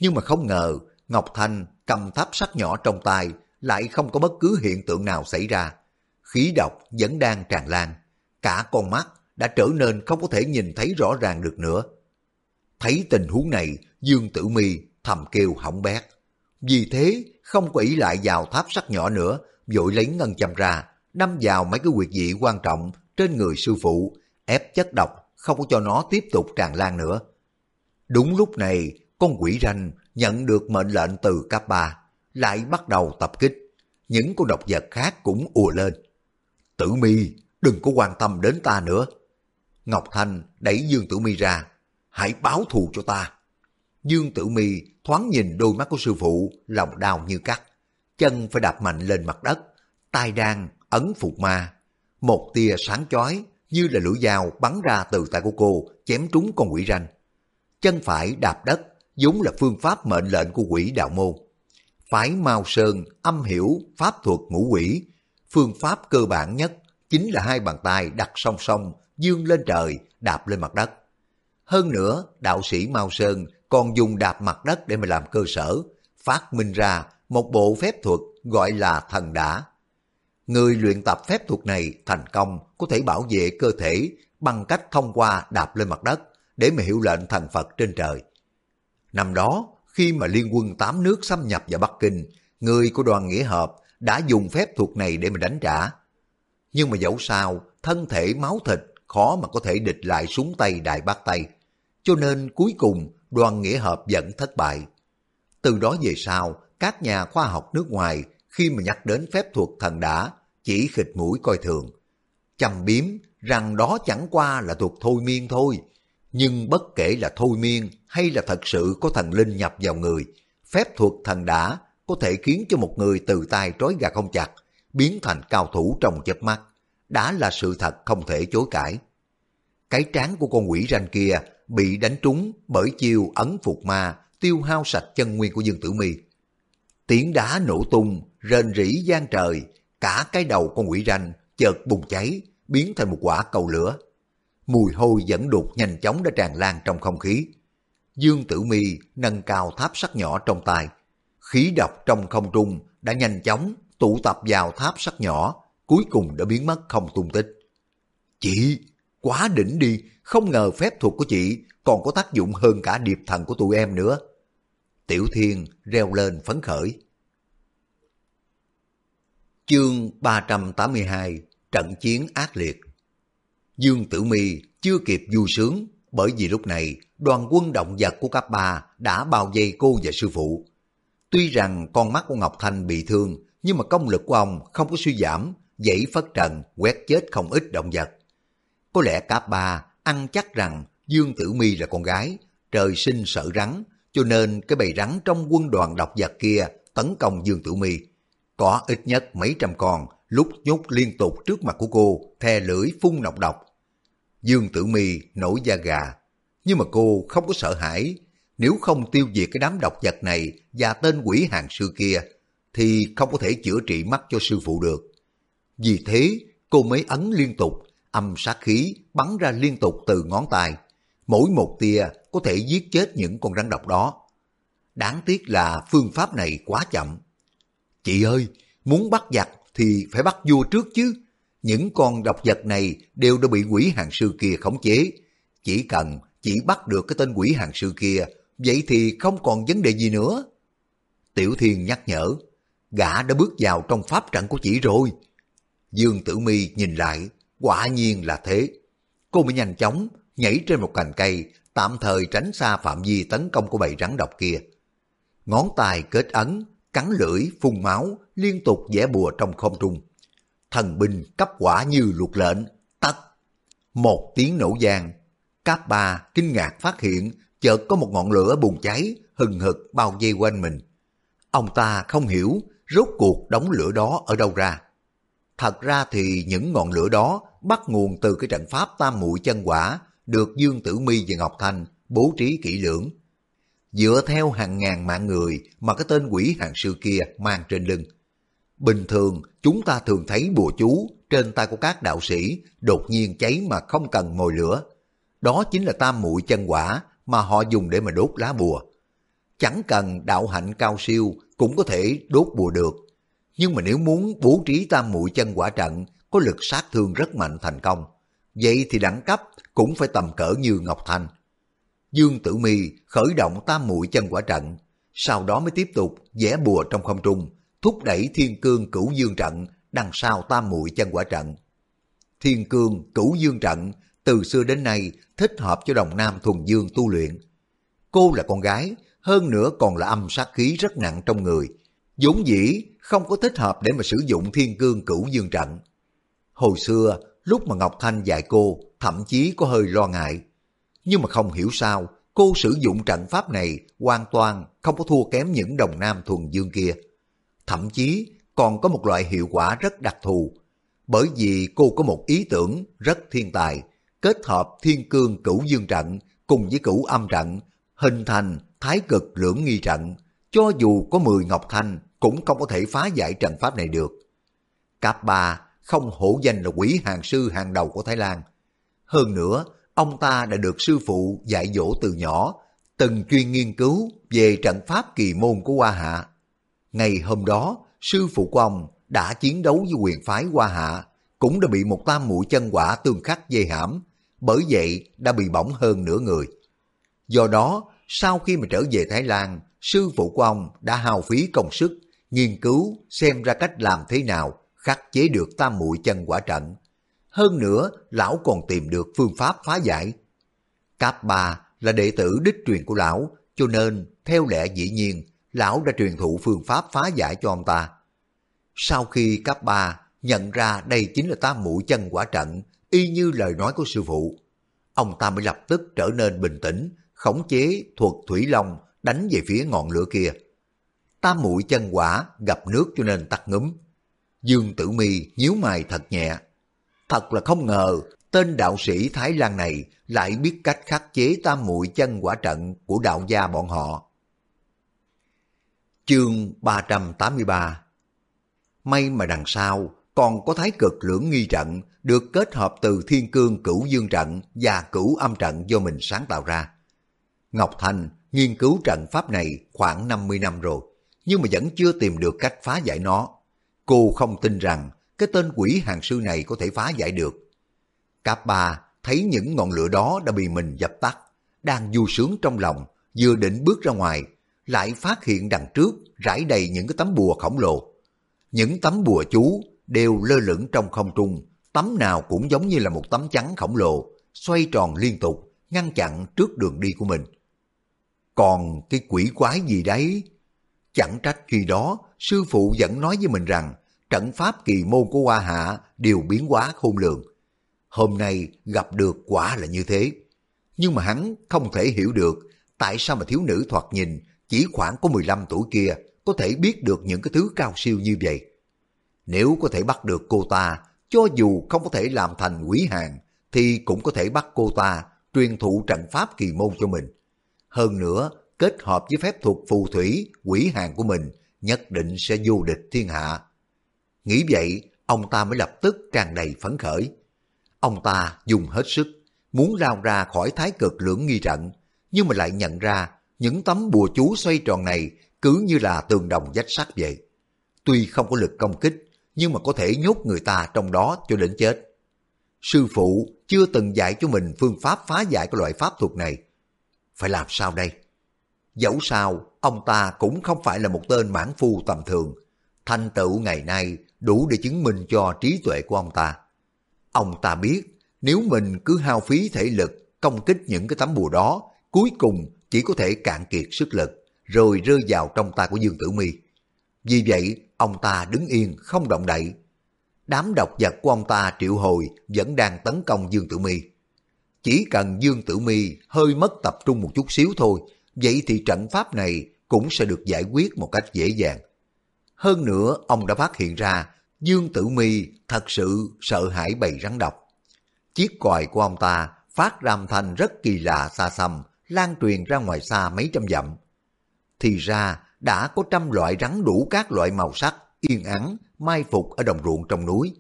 Nhưng mà không ngờ, Ngọc Thanh cầm tháp sắt nhỏ trong tay, lại không có bất cứ hiện tượng nào xảy ra. Khí độc vẫn đang tràn lan, cả con mắt đã trở nên không có thể nhìn thấy rõ ràng được nữa. Thấy tình huống này, Dương Tử Mi thầm kêu hỏng bét. Vì thế, không có ý lại vào tháp sắt nhỏ nữa, vội lấy ngân châm ra, đâm vào mấy cái quyệt dị quan trọng trên người sư phụ, ép chất độc, không có cho nó tiếp tục tràn lan nữa. Đúng lúc này, con quỷ ranh nhận được mệnh lệnh từ cấp 3, lại bắt đầu tập kích. Những con độc vật khác cũng ùa lên. Tử mi, đừng có quan tâm đến ta nữa. Ngọc Thanh đẩy Dương Tử mi ra, hãy báo thù cho ta. Dương Tử mi thoáng nhìn đôi mắt của sư phụ, lòng đau như cắt. Chân phải đạp mạnh lên mặt đất, tai đang ấn phục ma. Một tia sáng chói như là lưỡi dao bắn ra từ tay của cô, chém trúng con quỷ ranh. Chân phải đạp đất, vốn là phương pháp mệnh lệnh của quỷ đạo môn. phái Mao Sơn âm hiểu pháp thuật ngũ quỷ. Phương pháp cơ bản nhất chính là hai bàn tay đặt song song, dương lên trời, đạp lên mặt đất. Hơn nữa, đạo sĩ Mao Sơn còn dùng đạp mặt đất để mà làm cơ sở, phát minh ra một bộ phép thuật gọi là thần đả. Người luyện tập phép thuật này thành công có thể bảo vệ cơ thể bằng cách thông qua đạp lên mặt đất để mà hiệu lệnh thần Phật trên trời. Năm đó, khi mà liên quân tám nước xâm nhập vào Bắc Kinh, người của đoàn nghĩa hợp đã dùng phép thuật này để mà đánh trả. Nhưng mà dẫu sao, thân thể máu thịt khó mà có thể địch lại súng tay Đại Bác Tây. Cho nên cuối cùng đoàn nghĩa hợp vẫn thất bại. Từ đó về sau, các nhà khoa học nước ngoài khi mà nhắc đến phép thuật thần đã chỉ khịt mũi coi thường. Chầm biếm rằng đó chẳng qua là thuật thôi miên thôi. Nhưng bất kể là thôi miên hay là thật sự có thần linh nhập vào người, phép thuật thần đã có thể khiến cho một người từ tay trói gà không chặt, biến thành cao thủ trong chớp mắt, đã là sự thật không thể chối cãi. Cái trán của con quỷ ranh kia bị đánh trúng bởi chiêu ấn phục ma tiêu hao sạch chân nguyên của Dương Tử Mi. Tiếng đá nổ tung, rền rỉ gian trời, cả cái đầu con quỷ ranh chợt bùng cháy, biến thành một quả cầu lửa. Mùi hôi dẫn đục nhanh chóng đã tràn lan trong không khí. Dương Tử Mi nâng cao tháp sắt nhỏ trong tay. Khí độc trong không trung đã nhanh chóng tụ tập vào tháp sắt nhỏ, cuối cùng đã biến mất không tung tích. Chị, quá đỉnh đi, không ngờ phép thuật của chị còn có tác dụng hơn cả điệp thần của tụi em nữa. Tiểu Thiên reo lên phấn khởi. Chương 382 Trận chiến ác liệt Dương Tử Mi chưa kịp vui sướng bởi vì lúc này đoàn quân động vật của cấp ba đã bao vây cô và sư phụ. Tuy rằng con mắt của Ngọc Thanh bị thương nhưng mà công lực của ông không có suy giảm, dãy phất trần quét chết không ít động vật. Có lẽ cả ba ăn chắc rằng Dương Tử Mi là con gái, trời sinh sợ rắn, cho nên cái bầy rắn trong quân đoàn độc vật kia tấn công Dương Tử Mi. Có ít nhất mấy trăm con, lúc nhúc liên tục trước mặt của cô, thè lưỡi phun nọc độc. Dương Tử Mi nổi da gà, nhưng mà cô không có sợ hãi. Nếu không tiêu diệt cái đám độc vật này và tên quỷ hàng sư kia, thì không có thể chữa trị mắt cho sư phụ được. Vì thế, cô mới ấn liên tục, âm sát khí bắn ra liên tục từ ngón tay. Mỗi một tia có thể giết chết những con rắn độc đó. Đáng tiếc là phương pháp này quá chậm. Chị ơi, muốn bắt giặc thì phải bắt vua trước chứ. Những con độc vật này đều đã bị quỷ hàng sư kia khống chế. Chỉ cần chỉ bắt được cái tên quỷ hàng sư kia, vậy thì không còn vấn đề gì nữa. Tiểu Thiên nhắc nhở, gã đã bước vào trong pháp trận của chị rồi. Dương Tử Mi nhìn lại, quả nhiên là thế. Cô mới nhanh chóng nhảy trên một cành cây, tạm thời tránh xa phạm vi tấn công của bầy rắn độc kia. Ngón tay kết ấn, cắn lưỡi, phun máu, liên tục vẽ bùa trong không trung. Thần binh cấp quả như luật lệnh, tắt. Một tiếng nổ giang, Cáp ba kinh ngạc phát hiện chợt có một ngọn lửa bùng cháy, hừng hực bao vây quanh mình. Ông ta không hiểu rốt cuộc đống lửa đó ở đâu ra. Thật ra thì những ngọn lửa đó bắt nguồn từ cái trận pháp tam muội chân quả được Dương Tử Mi và Ngọc Thanh bố trí kỹ lưỡng. Dựa theo hàng ngàn mạng người mà cái tên quỷ hàng sư kia mang trên lưng. Bình thường, chúng ta thường thấy bùa chú trên tay của các đạo sĩ đột nhiên cháy mà không cần mồi lửa. Đó chính là tam muội chân quả mà họ dùng để mà đốt lá bùa. Chẳng cần đạo hạnh cao siêu cũng có thể đốt bùa được. Nhưng mà nếu muốn bố trí tam mũi chân quả trận có lực sát thương rất mạnh thành công, vậy thì đẳng cấp cũng phải tầm cỡ như Ngọc Thanh. Dương Tử Mi khởi động tam mũi chân quả trận, sau đó mới tiếp tục vẽ bùa trong không trung, thúc đẩy thiên cương cửu dương trận đằng sau tam mũi chân quả trận. Thiên cương cửu dương trận từ xưa đến nay thích hợp cho đồng nam thuần dương tu luyện. Cô là con gái, hơn nữa còn là âm sát khí rất nặng trong người, vốn dĩ không có thích hợp để mà sử dụng thiên cương cửu dương trận. Hồi xưa, lúc mà Ngọc Thanh dạy cô, thậm chí có hơi lo ngại. Nhưng mà không hiểu sao, cô sử dụng trận pháp này hoàn toàn không có thua kém những đồng nam thuần dương kia. Thậm chí còn có một loại hiệu quả rất đặc thù, bởi vì cô có một ý tưởng rất thiên tài, kết hợp thiên cương cửu dương trận cùng với cửu âm trận, hình thành thái cực lưỡng nghi trận, cho dù có 10 ngọc thanh cũng không có thể phá giải trận pháp này được. Cáp Ba không hổ danh là quỷ hàng sư hàng đầu của Thái Lan. Hơn nữa, ông ta đã được sư phụ dạy dỗ từ nhỏ, từng chuyên nghiên cứu về trận pháp kỳ môn của Hoa Hạ. Ngày hôm đó, sư phụ của ông đã chiến đấu với quyền phái Hoa Hạ, cũng đã bị một tam mũi chân quả tương khắc dây hãm, bởi vậy đã bị bỏng hơn nửa người. Do đó, sau khi mà trở về Thái Lan, sư phụ của ông đã hao phí công sức, nghiên cứu xem ra cách làm thế nào khắc chế được tam muội chân quả trận. Hơn nữa, lão còn tìm được phương pháp phá giải. Cáp Ba là đệ tử đích truyền của lão, cho nên theo lẽ dĩ nhiên, lão đã truyền thụ phương pháp phá giải cho ông ta. Sau khi Cáp Ba nhận ra đây chính là tam mũi chân quả trận, y như lời nói của sư phụ, ông ta mới lập tức trở nên bình tĩnh, khống chế thuật thủy long đánh về phía ngọn lửa kia. Tam mũi chân quả gặp nước cho nên tắt ngấm Dương Tử Mi nhíu mày thật nhẹ. Thật là không ngờ, tên đạo sĩ Thái Lan này lại biết cách khắc chế tam muội chân quả trận của đạo gia bọn họ. Chương 383 May mà đằng sau còn có thái cực lưỡng nghi trận được kết hợp từ thiên cương cửu dương trận và cửu âm trận do mình sáng tạo ra. Ngọc Thành nghiên cứu trận pháp này khoảng 50 năm rồi, nhưng mà vẫn chưa tìm được cách phá giải nó. Cô không tin rằng cái tên quỷ hàng sư này có thể phá giải được. Cáp ba thấy những ngọn lửa đó đã bị mình dập tắt, đang vui sướng trong lòng, vừa định bước ra ngoài, lại phát hiện đằng trước rải đầy những cái tấm bùa khổng lồ. Những tấm bùa chú đều lơ lửng trong không trung, tấm nào cũng giống như là một tấm chắn khổng lồ, xoay tròn liên tục, ngăn chặn trước đường đi của mình. Còn cái quỷ quái gì đấy? Chẳng trách khi đó, sư phụ vẫn nói với mình rằng trận pháp kỳ môn của Hoa Hạ đều biến hóa khôn lường. Hôm nay gặp được quả là như thế. Nhưng mà hắn không thể hiểu được tại sao mà thiếu nữ thoạt nhìn chỉ khoảng có 15 tuổi kia có thể biết được những cái thứ cao siêu như vậy. Nếu có thể bắt được cô ta, cho dù không có thể làm thành quý hàng, thì cũng có thể bắt cô ta truyền thụ trận pháp kỳ môn cho mình. Hơn nữa, kết hợp với phép thuật phù thủy, quỷ hàng của mình, nhất định sẽ vô địch thiên hạ. Nghĩ vậy, ông ta mới lập tức tràn đầy phấn khởi. Ông ta dùng hết sức, muốn lao ra khỏi thái cực lưỡng nghi trận, nhưng mà lại nhận ra những tấm bùa chú xoay tròn này cứ như là tường đồng dách sắt vậy. Tuy không có lực công kích, nhưng mà có thể nhốt người ta trong đó cho đến chết. Sư phụ chưa từng dạy cho mình phương pháp phá giải cái loại pháp thuật này. Phải làm sao đây? Dẫu sao, ông ta cũng không phải là một tên mãn phu tầm thường. Thành tựu ngày nay đủ để chứng minh cho trí tuệ của ông ta. Ông ta biết nếu mình cứ hao phí thể lực công kích những cái tấm bùa đó, cuối cùng chỉ có thể cạn kiệt sức lực, rồi rơi vào trong tay của Dương Tử Mi. Vì vậy, ông ta đứng yên không động đậy. Đám độc vật của ông ta triệu hồi vẫn đang tấn công Dương Tử Mi. Chỉ cần Dương Tử Mi hơi mất tập trung một chút xíu thôi, vậy thì trận pháp này cũng sẽ được giải quyết một cách dễ dàng. Hơn nữa, ông đã phát hiện ra Dương Tử Mi thật sự sợ hãi bầy rắn độc. Chiếc còi của ông ta phát ra âm thanh rất kỳ lạ xa xăm, lan truyền ra ngoài xa mấy trăm dặm. Thì ra đã có trăm loại rắn đủ các loại màu sắc, yên ắng, mai phục ở đồng ruộng trong núi.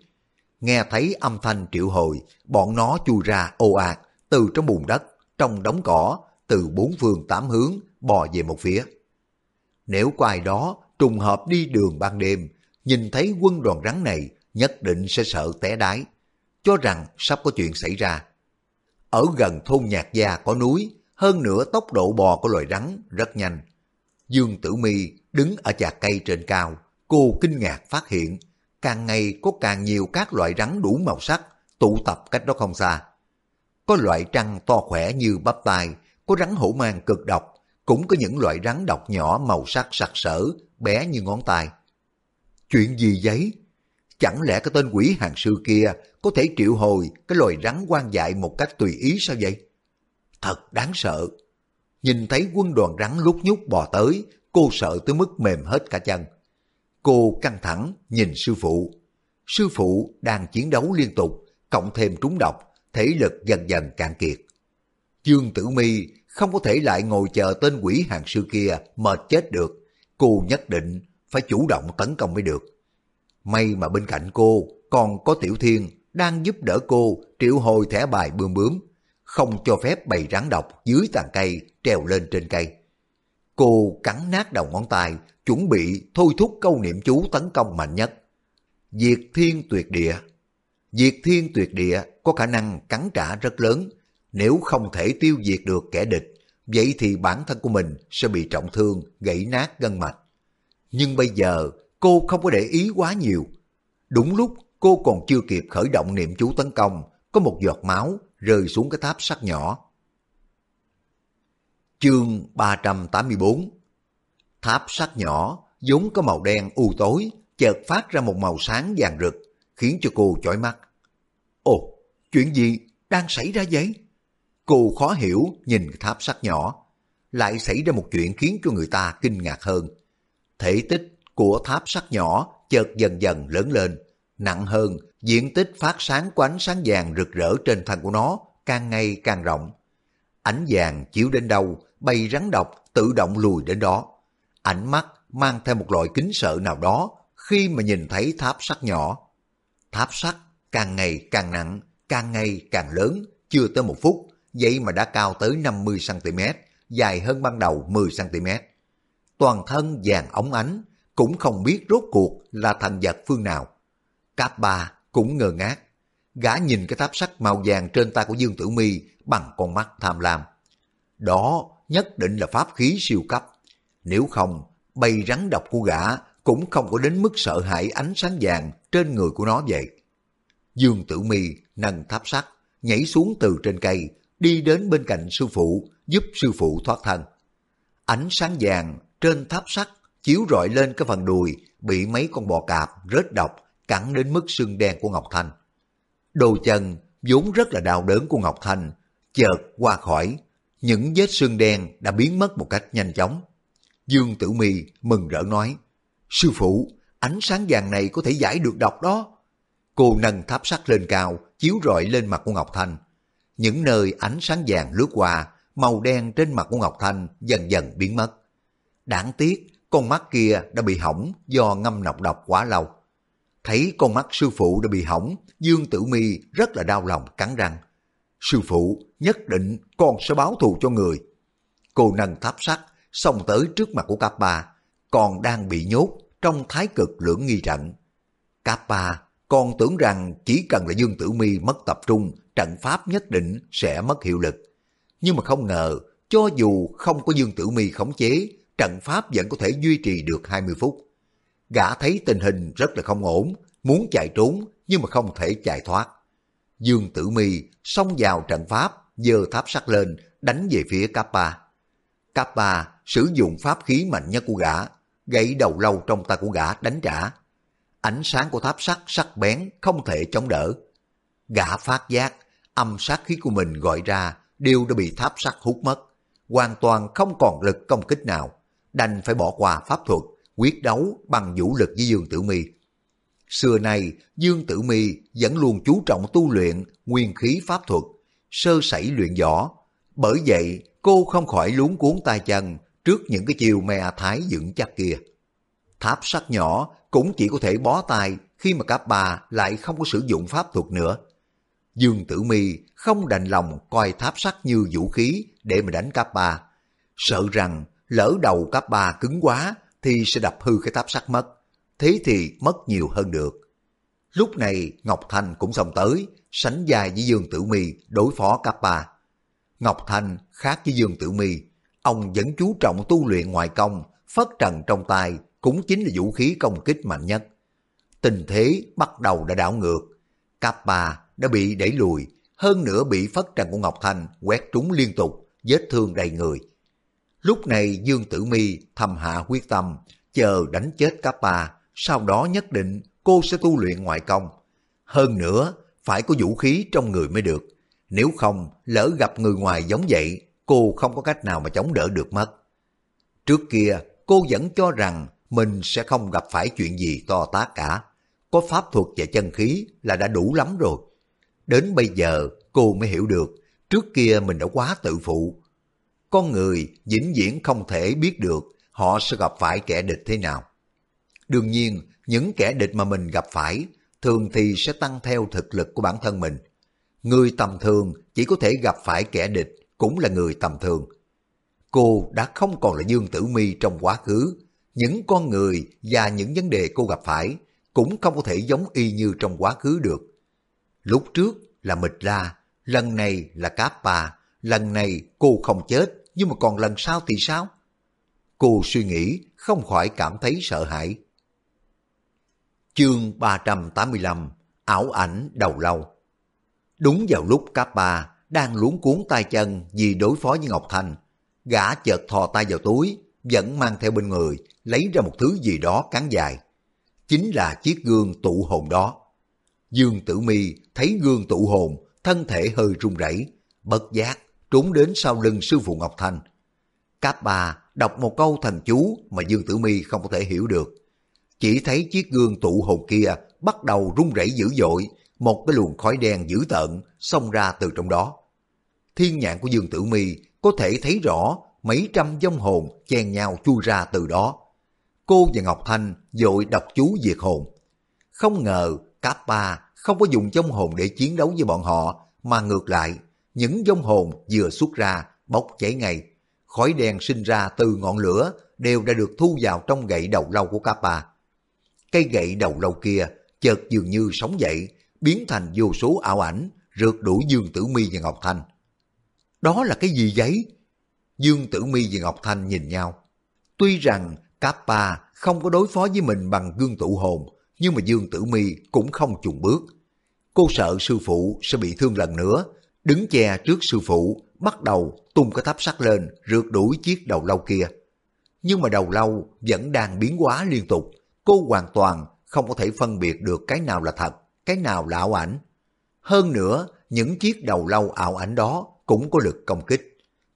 Nghe thấy âm thanh triệu hồi, bọn nó chui ra ồ ạt từ trong bùn đất, trong đống cỏ, từ bốn phương tám hướng, bò về một phía. Nếu có ai đó trùng hợp đi đường ban đêm, nhìn thấy quân đoàn rắn này nhất định sẽ sợ té đái, cho rằng sắp có chuyện xảy ra. Ở gần thôn Nhạc Gia có núi, hơn nữa tốc độ bò của loài rắn rất nhanh. Dương Tử Mi đứng ở chạc cây trên cao, cô kinh ngạc phát hiện càng ngày có càng nhiều các loại rắn đủ màu sắc tụ tập cách đó không xa. Có loại trăng to khỏe như bắp tai có rắn hổ mang cực độc, cũng có những loại rắn độc nhỏ màu sắc sặc sỡ, bé như ngón tay. Chuyện gì giấy? Chẳng lẽ cái tên quỷ hàng sư kia có thể triệu hồi cái loài rắn quan dại một cách tùy ý sao vậy? Thật đáng sợ. Nhìn thấy quân đoàn rắn lúc nhúc bò tới, cô sợ tới mức mềm hết cả chân. Cô căng thẳng nhìn sư phụ. Sư phụ đang chiến đấu liên tục, cộng thêm trúng độc, thể lực dần dần cạn kiệt. Dương Tử Mi không có thể lại ngồi chờ tên quỷ hàng sư kia mệt chết được, cô nhất định phải chủ động tấn công mới được. May mà bên cạnh cô còn có Tiểu Thiên đang giúp đỡ cô triệu hồi thẻ bài bươm bướm, không cho phép bầy rắn độc dưới tàn cây treo lên trên cây. Cô cắn nát đầu ngón tay, chuẩn bị thôi thúc câu niệm chú tấn công mạnh nhất. Diệt thiên tuyệt địa Diệt thiên tuyệt địa có khả năng cắn trả rất lớn, nếu không thể tiêu diệt được kẻ địch, vậy thì bản thân của mình sẽ bị trọng thương, gãy nát gân mạch. Nhưng bây giờ cô không có để ý quá nhiều. Đúng lúc cô còn chưa kịp khởi động niệm chú tấn công, có một giọt máu rơi xuống cái tháp sắt nhỏ. Chương 384 Tháp sắt nhỏ, vốn có màu đen u tối, chợt phát ra một màu sáng vàng rực, khiến cho cô chói mắt. Ồ, chuyện gì đang xảy ra vậy? Cô khó hiểu nhìn tháp sắt nhỏ, lại xảy ra một chuyện khiến cho người ta kinh ngạc hơn. Thể tích của tháp sắt nhỏ chợt dần dần lớn lên, nặng hơn, diện tích phát sáng của ánh sáng vàng rực rỡ trên thân của nó càng ngày càng rộng. Ánh vàng chiếu đến đâu, bay rắn độc tự động lùi đến đó. Ánh mắt mang theo một loại kính sợ nào đó khi mà nhìn thấy tháp sắt nhỏ. Tháp sắt càng ngày càng nặng, càng ngày càng lớn, chưa tới một phút, vậy mà đã cao tới 50cm, dài hơn ban đầu 10cm. Toàn thân vàng ống ánh, cũng không biết rốt cuộc là thần vật phương nào. Cáp ba cũng ngơ ngác. Gã nhìn cái tháp sắt màu vàng trên tay của Dương Tử Mi bằng con mắt tham lam. Đó nhất định là pháp khí siêu cấp. Nếu không, bay rắn độc của gã cũng không có đến mức sợ hãi ánh sáng vàng trên người của nó vậy. Dương Tử Mi nâng tháp sắt, nhảy xuống từ trên cây, đi đến bên cạnh sư phụ, giúp sư phụ thoát thân. Ánh sáng vàng trên tháp sắt chiếu rọi lên cái phần đùi bị mấy con bò cạp rết độc cắn đến mức xương đen của Ngọc Thanh. Đôi chân vốn rất là đau đớn của Ngọc Thanh, chợt qua khỏi, những vết xương đen đã biến mất một cách nhanh chóng. Dương Tử Mi mừng rỡ nói, Sư phụ, ánh sáng vàng này có thể giải được độc đó. Cô nâng tháp sắt lên cao, chiếu rọi lên mặt của Ngọc Thanh. Những nơi ánh sáng vàng lướt qua, màu đen trên mặt của Ngọc Thanh dần dần biến mất. Đáng tiếc, con mắt kia đã bị hỏng do ngâm nọc độc quá lâu. Thấy con mắt sư phụ đã bị hỏng, Dương Tử Mi rất là đau lòng cắn răng. Sư phụ, nhất định con sẽ báo thù cho người. Cô nâng tháp sắt, xông tới trước mặt của Kappa, còn đang bị nhốt trong thái cực lưỡng nghi trận. Kappa còn tưởng rằng chỉ cần là Dương Tử Mi mất tập trung, trận pháp nhất định sẽ mất hiệu lực. Nhưng mà không ngờ, cho dù không có Dương Tử Mi khống chế, trận pháp vẫn có thể duy trì được 20 phút. Gã thấy tình hình rất là không ổn, muốn chạy trốn nhưng mà không thể chạy thoát. Dương Tử Mi xông vào trận pháp, giơ tháp sắt lên, đánh về phía Kappa. Kappa sử dụng pháp khí mạnh nhất của gã, gãy đầu lâu trong tay của gã đánh trả. Ánh sáng của tháp sắt sắc bén không thể chống đỡ. Gã phát giác, âm sát khí của mình gọi ra đều đã bị tháp sắt hút mất, hoàn toàn không còn lực công kích nào, đành phải bỏ qua pháp thuật, quyết đấu bằng vũ lực với Dương Tử Mi. Xưa nay, Dương Tử Mi vẫn luôn chú trọng tu luyện nguyên khí pháp thuật, sơ sẩy luyện võ. Bởi vậy, cô không khỏi luống cuốn tay chân trước những cái chiều me thái dựng chắc kia. Tháp sắt nhỏ cũng chỉ có thể bó tay khi mà cả bà lại không có sử dụng pháp thuật nữa. Dương Tử Mi không đành lòng coi tháp sắt như vũ khí để mà đánh Kappa. Sợ rằng lỡ đầu Kappa cứng quá thì sẽ đập hư cái tháp sắt mất. Thế thì mất nhiều hơn được. Lúc này Ngọc Thanh cũng xông tới, sánh vai với Dương Tử Mi đối phó Kappa. Ngọc Thanh khác với Dương Tử Mi, ông vẫn chú trọng tu luyện ngoại công, phất trần trong tay cũng chính là vũ khí công kích mạnh nhất. Tình thế bắt đầu đã đảo ngược, Kappa đã bị đẩy lùi, hơn nữa bị phất trần của Ngọc Thanh quét trúng liên tục, vết thương đầy người. Lúc này Dương Tử Mi thầm hạ quyết tâm, chờ đánh chết Kappa, sau đó nhất định cô sẽ tu luyện ngoại công. Hơn nữa, phải có vũ khí trong người mới được. Nếu không, lỡ gặp người ngoài giống vậy, cô không có cách nào mà chống đỡ được mất. Trước kia, cô vẫn cho rằng mình sẽ không gặp phải chuyện gì to tát cả. Có pháp thuật và chân khí là đã đủ lắm rồi. Đến bây giờ, cô mới hiểu được, trước kia mình đã quá tự phụ. Con người vĩnh viễn không thể biết được họ sẽ gặp phải kẻ địch thế nào. Đương nhiên, những kẻ địch mà mình gặp phải thường thì sẽ tăng theo thực lực của bản thân mình. Người tầm thường chỉ có thể gặp phải kẻ địch cũng là người tầm thường. Cô đã không còn là Dương Tử Mi trong quá khứ. Những con người và những vấn đề cô gặp phải cũng không có thể giống y như trong quá khứ được. Lúc trước là Mịch La, lần này là Cáp Bà, lần này cô không chết, nhưng mà còn lần sau thì sao? Cô suy nghĩ, không khỏi cảm thấy sợ hãi. Chương 385 Ảo ảnh đầu lâu Đúng vào lúc Cáp Bà đang luống cuốn tay chân vì đối phó với Ngọc Thanh, gã chợt thò tay vào túi, vẫn mang theo bên người, lấy ra một thứ gì đó cán dài. Chính là chiếc gương tụ hồn đó. Dương Tử Mi thấy gương tụ hồn, thân thể hơi run rẩy, bất giác trốn đến sau lưng sư phụ Ngọc Thanh. Cáp bà đọc một câu thần chú mà Dương Tử Mi không có thể hiểu được. Chỉ thấy chiếc gương tụ hồn kia bắt đầu rung rẩy dữ dội, một cái luồng khói đen dữ tợn xông ra từ trong đó. Thiên nhãn của Dương Tử Mi có thể thấy rõ mấy trăm dông hồn chen nhau chui ra từ đó. Cô và Ngọc Thanh dội đọc chú diệt hồn. Không ngờ Kappa không có dùng dông hồn để chiến đấu với bọn họ, mà ngược lại, những dông hồn vừa xuất ra bốc cháy ngay. Khói đen sinh ra từ ngọn lửa đều đã được thu vào trong gậy đầu lâu của Kappa. Cây gậy đầu lâu kia chợt dường như sống dậy, biến thành vô số ảo ảnh, rượt đuổi Dương Tử Mi và Ngọc Thanh. Đó là cái gì vậy? Dương Tử Mi và Ngọc Thanh nhìn nhau. Tuy rằng Kappa không có đối phó với mình bằng gương tụ hồn, nhưng mà Dương Tử Mi cũng không chùng bước. Cô sợ sư phụ sẽ bị thương lần nữa, đứng che trước sư phụ, bắt đầu tung cái tháp sắt lên, rượt đuổi chiếc đầu lâu kia. Nhưng mà đầu lâu vẫn đang biến hóa liên tục, cô hoàn toàn không có thể phân biệt được cái nào là thật, cái nào là ảo ảnh. Hơn nữa, những chiếc đầu lâu ảo ảnh đó cũng có lực công kích.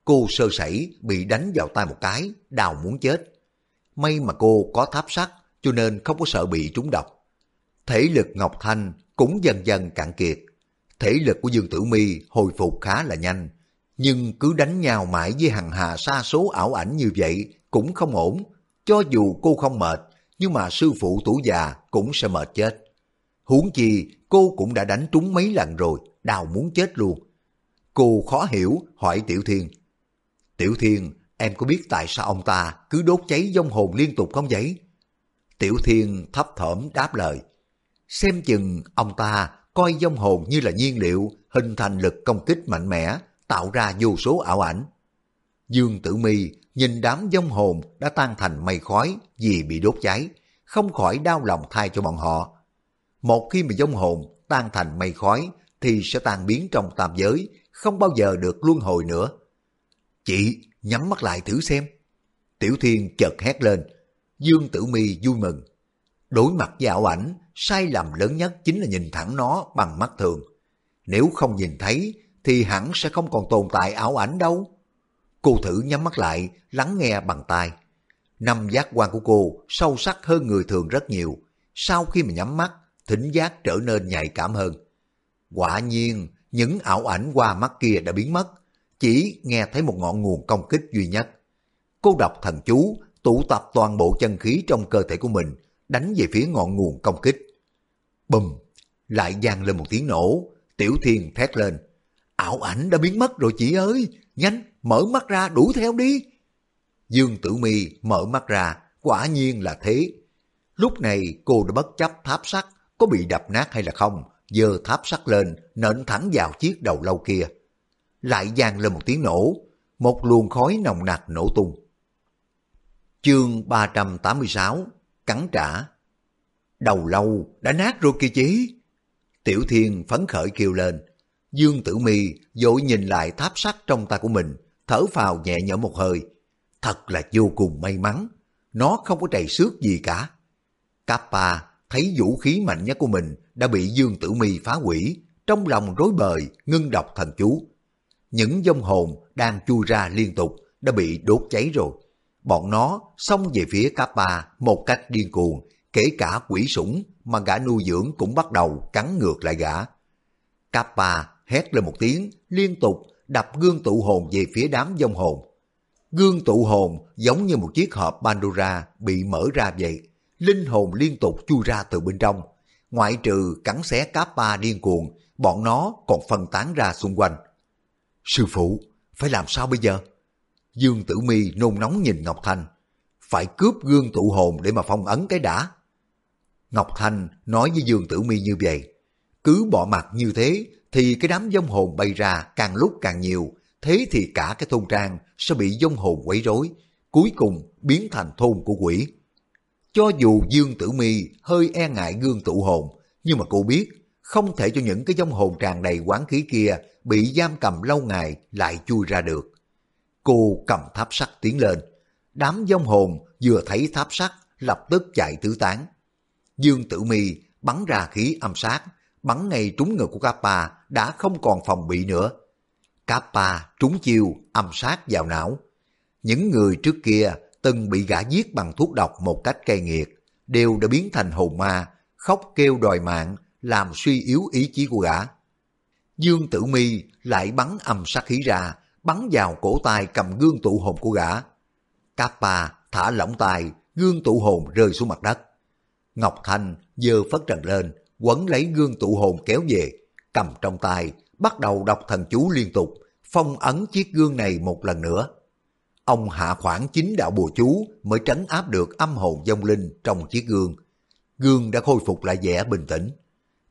Cô sơ sẩy bị đánh vào tay một cái, đào muốn chết. May mà cô có tháp sắt cho nên không có sợ bị trúng độc. Thể lực Ngọc Thanh cũng dần dần cạn kiệt. Thể lực của Dương Tử Mi hồi phục khá là nhanh, nhưng cứ đánh nhau mãi với hằng hà sa số ảo ảnh như vậy cũng không ổn. Cho dù cô không mệt, nhưng mà sư phụ tủ già cũng sẽ mệt chết. Huống chi cô cũng đã đánh trúng mấy lần rồi, đào muốn chết luôn. Cô khó hiểu hỏi Tiểu Thiên. Tiểu Thiên, em có biết tại sao ông ta cứ đốt cháy vong hồn liên tục không vậy? Tiểu Thiên thấp thỏm đáp lời. Xem chừng ông ta coi vong hồn như là nhiên liệu hình thành lực công kích mạnh mẽ, tạo ra vô số ảo ảnh. Dương Tử Mi nhìn đám vong hồn đã tan thành mây khói vì bị đốt cháy, không khỏi đau lòng thay cho bọn họ. Một khi mà vong hồn tan thành mây khói thì sẽ tan biến trong tam giới, không bao giờ được luân hồi nữa. Chị nhắm mắt lại thử xem. Tiểu Thiên chợt hét lên, Dương Tử Mi vui mừng. Đối mặt với ảo ảnh, sai lầm lớn nhất chính là nhìn thẳng nó bằng mắt thường. Nếu không nhìn thấy, thì hẳn sẽ không còn tồn tại ảo ảnh đâu. Cô thử nhắm mắt lại, lắng nghe bằng tai. Năm giác quan của cô sâu sắc hơn người thường rất nhiều. Sau khi mà nhắm mắt, thính giác trở nên nhạy cảm hơn. Quả nhiên, những ảo ảnh qua mắt kia đã biến mất, chỉ nghe thấy một ngọn nguồn công kích duy nhất. Cô đọc thần chú, tụ tập toàn bộ chân khí trong cơ thể của mình, đánh về phía ngọn nguồn công kích. Bùm, lại vang lên một tiếng nổ, Tiểu Thiên thét lên. Ảo ảnh đã biến mất rồi chị ơi, nhanh, mở mắt ra đuổi theo đi. Dương Tử Mi mở mắt ra, quả nhiên là thế. Lúc này cô đã bất chấp tháp sắt có bị đập nát hay là không, giơ tháp sắt lên, nện thẳng vào chiếc đầu lâu kia. Lại vang lên một tiếng nổ, một luồng khói nồng nặc nổ tung. Chương 386 Cắn trả Đầu lâu đã nát rồi kia chí. Tiểu Thiên phấn khởi kêu lên. Dương Tử Mi dội nhìn lại tháp sắt trong tay của mình, thở phào nhẹ nhõm một hơi. Thật là vô cùng may mắn, nó không có trầy xước gì cả. Kappa thấy vũ khí mạnh nhất của mình đã bị Dương Tử Mi phá hủy, trong lòng rối bời, ngưng đọc thần chú. Những dông hồn đang chui ra liên tục đã bị đốt cháy rồi. Bọn nó xông về phía Kappa một cách điên cuồng, kể cả quỷ sủng mà gã nuôi dưỡng cũng bắt đầu cắn ngược lại gã. Kappa hét lên một tiếng, liên tục đập gương tụ hồn về phía đám dông hồn. Gương tụ hồn giống như một chiếc hộp Pandora bị mở ra vậy. Linh hồn liên tục chui ra từ bên trong. Ngoại trừ cắn xé Kappa điên cuồng, bọn nó còn phân tán ra xung quanh. Sư phụ, phải làm sao bây giờ? Dương Tử Mi nôn nóng nhìn Ngọc Thanh. Phải cướp gương tụ hồn để mà phong ấn cái đã. Ngọc Thanh nói với Dương Tử Mi như vậy. Cứ bỏ mặt như thế thì cái đám dông hồn bay ra càng lúc càng nhiều. Thế thì cả cái thôn trang sẽ bị dông hồn quấy rối. Cuối cùng biến thành thôn của quỷ. Cho dù Dương Tử Mi hơi e ngại gương tụ hồn, nhưng mà cô biết không thể cho những cái dông hồn tràn đầy quán khí kia bị giam cầm lâu ngày lại chui ra được. Cô cầm tháp sắt tiến lên. Đám dông hồn vừa thấy tháp sắt lập tức chạy tứ tán. Dương Tử Mi bắn ra khí âm sát, bắn ngay trúng ngực của Kappa đã không còn phòng bị nữa. Kappa trúng chiêu âm sát vào não. Những người trước kia từng bị gã giết bằng thuốc độc một cách cay nghiệt, đều đã biến thành hồn ma, khóc kêu đòi mạng, làm suy yếu ý chí của gã. Dương Tử Mi lại bắn âm sát khí ra, bắn vào cổ tay cầm gương tụ hồn của gã. Kappa thả lỏng tay, gương tụ hồn rơi xuống mặt đất. Ngọc Thanh giơ phất trần lên, quấn lấy gương tụ hồn kéo về, cầm trong tay, bắt đầu đọc thần chú liên tục, phong ấn chiếc gương này một lần nữa. Ông hạ khoảng chín đạo bùa chú mới trấn áp được âm hồn dông linh trong chiếc gương. Gương đã khôi phục lại vẻ bình tĩnh.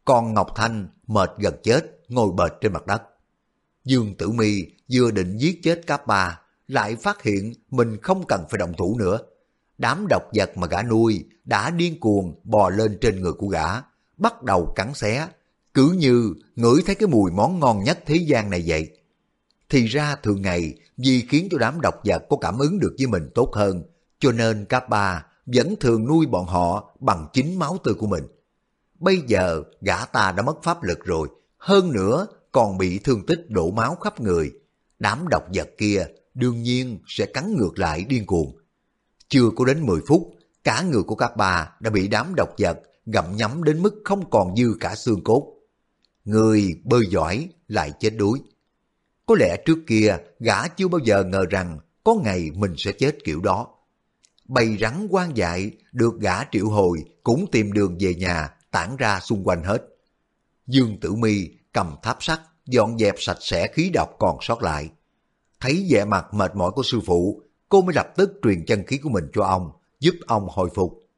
Còn Ngọc Thanh mệt gần chết, ngồi bệt trên mặt đất. Dương Tử Mi vừa định giết chết cáp ba, lại phát hiện mình không cần phải động thủ nữa. Đám độc vật mà gã nuôi đã điên cuồng bò lên trên người của gã, bắt đầu cắn xé, cứ như ngửi thấy cái mùi món ngon nhất thế gian này vậy. Thì ra thường ngày vì khiến cho đám độc vật có cảm ứng được với mình tốt hơn, cho nên các ba vẫn thường nuôi bọn họ bằng chính máu tươi của mình. Bây giờ gã ta đã mất pháp lực rồi, hơn nữa còn bị thương tích đổ máu khắp người. Đám độc vật kia đương nhiên sẽ cắn ngược lại điên cuồng. Chưa có đến 10 phút, cả người của các bà đã bị đám độc vật gặm nhắm đến mức không còn dư cả xương cốt. Người bơi giỏi lại chết đuối. Có lẽ trước kia gã chưa bao giờ ngờ rằng có ngày mình sẽ chết kiểu đó. Bầy rắn quan dại được gã triệu hồi cũng tìm đường về nhà tản ra xung quanh hết. Dương Tử Mi cầm tháp sắt dọn dẹp sạch sẽ khí độc còn sót lại. Thấy vẻ mặt mệt mỏi của sư phụ, cô mới lập tức truyền chân khí của mình cho ông, giúp ông hồi phục.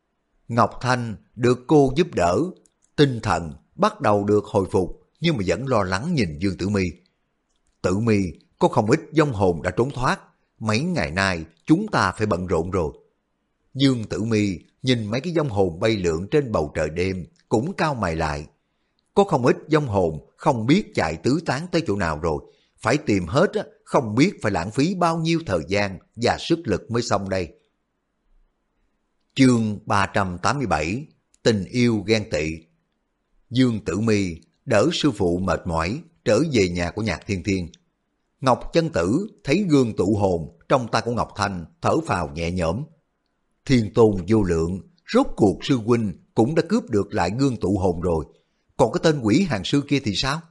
Ngọc Thanh được cô giúp đỡ, tinh thần bắt đầu được hồi phục nhưng mà vẫn lo lắng nhìn Dương Tử Mi. Tử Mi có không ít vong hồn đã trốn thoát, mấy ngày nay chúng ta phải bận rộn rồi. Dương Tử Mi nhìn mấy cái vong hồn bay lượn trên bầu trời đêm cũng cao mày lại. Có không ít dông hồn không biết chạy tứ tán tới chỗ nào rồi, phải tìm hết không biết phải lãng phí bao nhiêu thời gian và sức lực mới xong đây. Chương 387 Tình yêu ghen tị Dương Tử Mi đỡ sư phụ mệt mỏi trở về nhà của Nhạc Thiên Thiên. Ngọc Chân Tử thấy gương tụ hồn trong tay của Ngọc Thanh thở phào nhẹ nhõm. Thiên tôn vô lượng, rốt cuộc sư huynh cũng đã cướp được lại gương tụ hồn rồi. Còn cái tên quỷ hàng sư kia thì sao?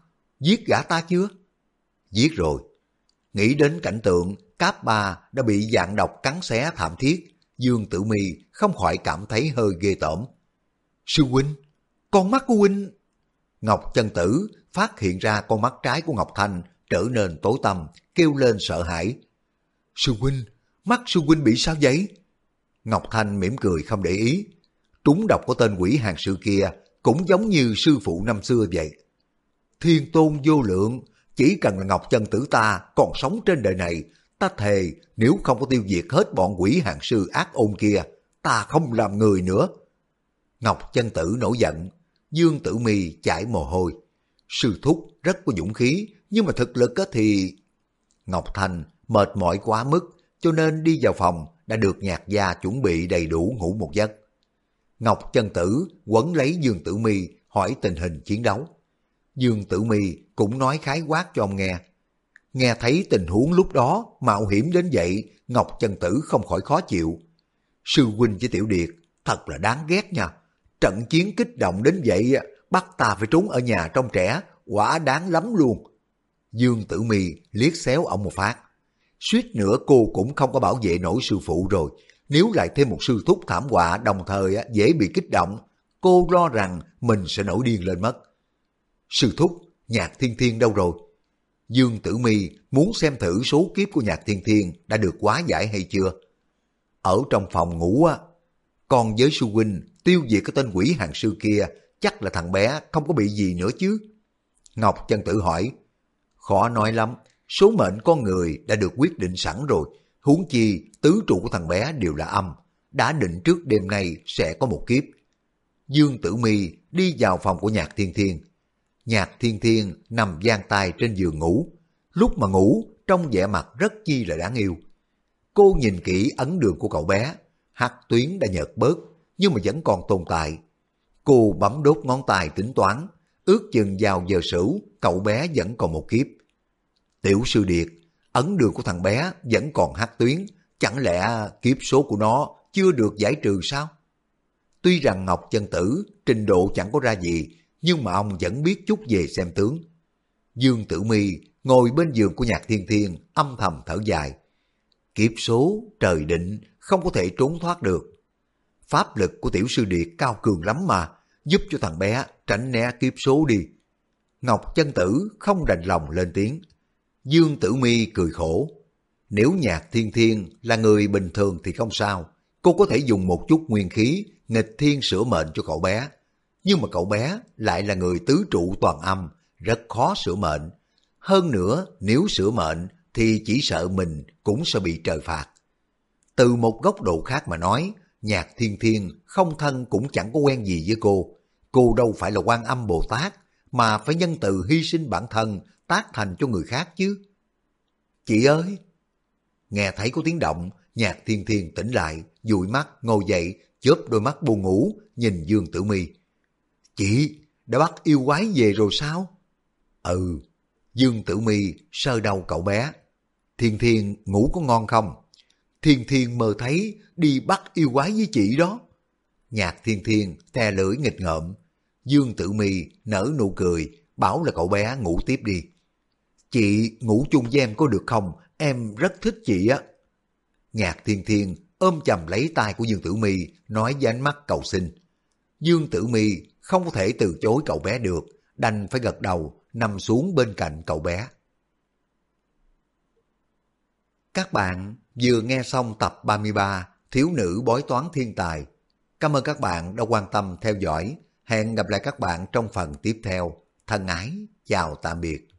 Giết gã ta chưa? Giết rồi. Nghĩ đến cảnh tượng cáp ba đã bị dạng độc cắn xé thảm thiết, Dương Tử Mi không khỏi cảm thấy hơi ghê tởm. Sư huynh, con mắt của huynh... Ngọc chân tử phát hiện ra con mắt trái của Ngọc Thanh trở nên tối tăm, kêu lên sợ hãi. Sư huynh, mắt sư huynh bị sao vậy? Ngọc Thanh mỉm cười không để ý. Trúng độc của tên quỷ hàng sự kia cũng giống như sư phụ năm xưa vậy. Thiên tôn vô lượng, chỉ cần là Ngọc Chân Tử ta còn sống trên đời này, ta thề nếu không có tiêu diệt hết bọn quỷ hàng sư ác ôn kia, ta không làm người nữa. Ngọc Chân Tử nổi giận, Dương Tử Mi chảy mồ hôi. Sư thúc rất có dũng khí, nhưng mà thực lực thì... Ngọc Thành mệt mỏi quá mức, cho nên đi vào phòng đã được nhạc gia chuẩn bị đầy đủ ngủ một giấc. Ngọc Chân Tử quấn lấy Dương Tử Mi hỏi tình hình chiến đấu. Dương Tử Mi cũng nói khái quát cho ông nghe. Nghe thấy tình huống lúc đó mạo hiểm đến vậy, Ngọc Chân Tử không khỏi khó chịu. Sư huynh với Tiểu Điệt thật là đáng ghét nha. Trận chiến kích động đến vậy bắt ta phải trốn ở nhà trong trẻ, quả đáng lắm luôn. Dương Tử Mi liếc xéo ông một phát. suýt nữa cô cũng không có bảo vệ nổi sư phụ rồi. Nếu lại thêm một sư thúc thảm họa đồng thời dễ bị kích động, cô lo rằng mình sẽ nổi điên lên mất. Sư thúc, nhạc thiên thiên đâu rồi? Dương Tử Mi muốn xem thử số kiếp của nhạc thiên thiên đã được quá giải hay chưa. Ở trong phòng ngủ á, còn với sư huynh tiêu diệt cái tên quỷ hàng sư kia chắc là thằng bé không có bị gì nữa chứ. Ngọc chân tử hỏi, khó nói lắm, số mệnh con người đã được quyết định sẵn rồi, huống chi tứ trụ của thằng bé đều là âm, đã định trước đêm nay sẽ có một kiếp. Dương Tử Mi đi vào phòng của Nhạc Thiên Thiên. Nhạc Thiên Thiên nằm gian tay trên giường ngủ, lúc mà ngủ trong vẻ mặt rất chi là đáng yêu. Cô nhìn kỹ ấn đường của cậu bé, hạt tuyến đã nhợt bớt, nhưng mà vẫn còn tồn tại. Cô bấm đốt ngón tay tính toán, ước chừng vào giờ sửu, cậu bé vẫn còn một kiếp. Tiểu sư điệt, ấn đường của thằng bé vẫn còn hát tuyến, chẳng lẽ kiếp số của nó chưa được giải trừ sao? Tuy rằng Ngọc Chân Tử trình độ chẳng có ra gì, nhưng mà ông vẫn biết chút về xem tướng. Dương Tử Mi ngồi bên giường của Nhạc Thiên Thiên âm thầm thở dài. Kiếp số trời định không có thể trốn thoát được. Pháp lực của tiểu sư điệt cao cường lắm mà, giúp cho thằng bé tránh né kiếp số đi. Ngọc chân tử không đành lòng lên tiếng. Dương tử mi cười khổ. Nếu nhạc thiên thiên là người bình thường thì không sao. Cô có thể dùng một chút nguyên khí nghịch thiên sửa mệnh cho cậu bé. Nhưng mà cậu bé lại là người tứ trụ toàn âm, rất khó sửa mệnh. Hơn nữa, nếu sửa mệnh thì chỉ sợ mình cũng sẽ bị trời phạt. Từ một góc độ khác mà nói, nhạc thiên thiên không thân cũng chẳng có quen gì với cô. Cô đâu phải là quan âm Bồ Tát, mà phải nhân từ hy sinh bản thân, tác thành cho người khác chứ. Chị ơi! Nghe thấy có tiếng động, nhạc thiên thiên tỉnh lại, dụi mắt, ngồi dậy, chớp đôi mắt buồn ngủ, nhìn Dương Tử Mi. Chị, đã bắt yêu quái về rồi sao? Ừ, Dương Tử Mi sơ đầu cậu bé. Thiên Thiên ngủ có ngon không? Thiên Thiên mơ thấy đi bắt yêu quái với chị đó. Nhạc Thiên Thiên te lưỡi nghịch ngợm. Dương Tử Mi nở nụ cười, bảo là cậu bé ngủ tiếp đi. Chị ngủ chung với em có được không? Em rất thích chị á. Nhạc Thiên Thiên ôm chầm lấy tay của Dương Tử Mi nói với ánh mắt cầu xin. Dương Tử Mi không có thể từ chối cậu bé được, đành phải gật đầu, nằm xuống bên cạnh cậu bé. Các bạn vừa nghe xong tập 33 Thiếu nữ bói toán thiên tài. Cảm ơn các bạn đã quan tâm theo dõi. Hẹn gặp lại các bạn trong phần tiếp theo. Thân ái, chào tạm biệt.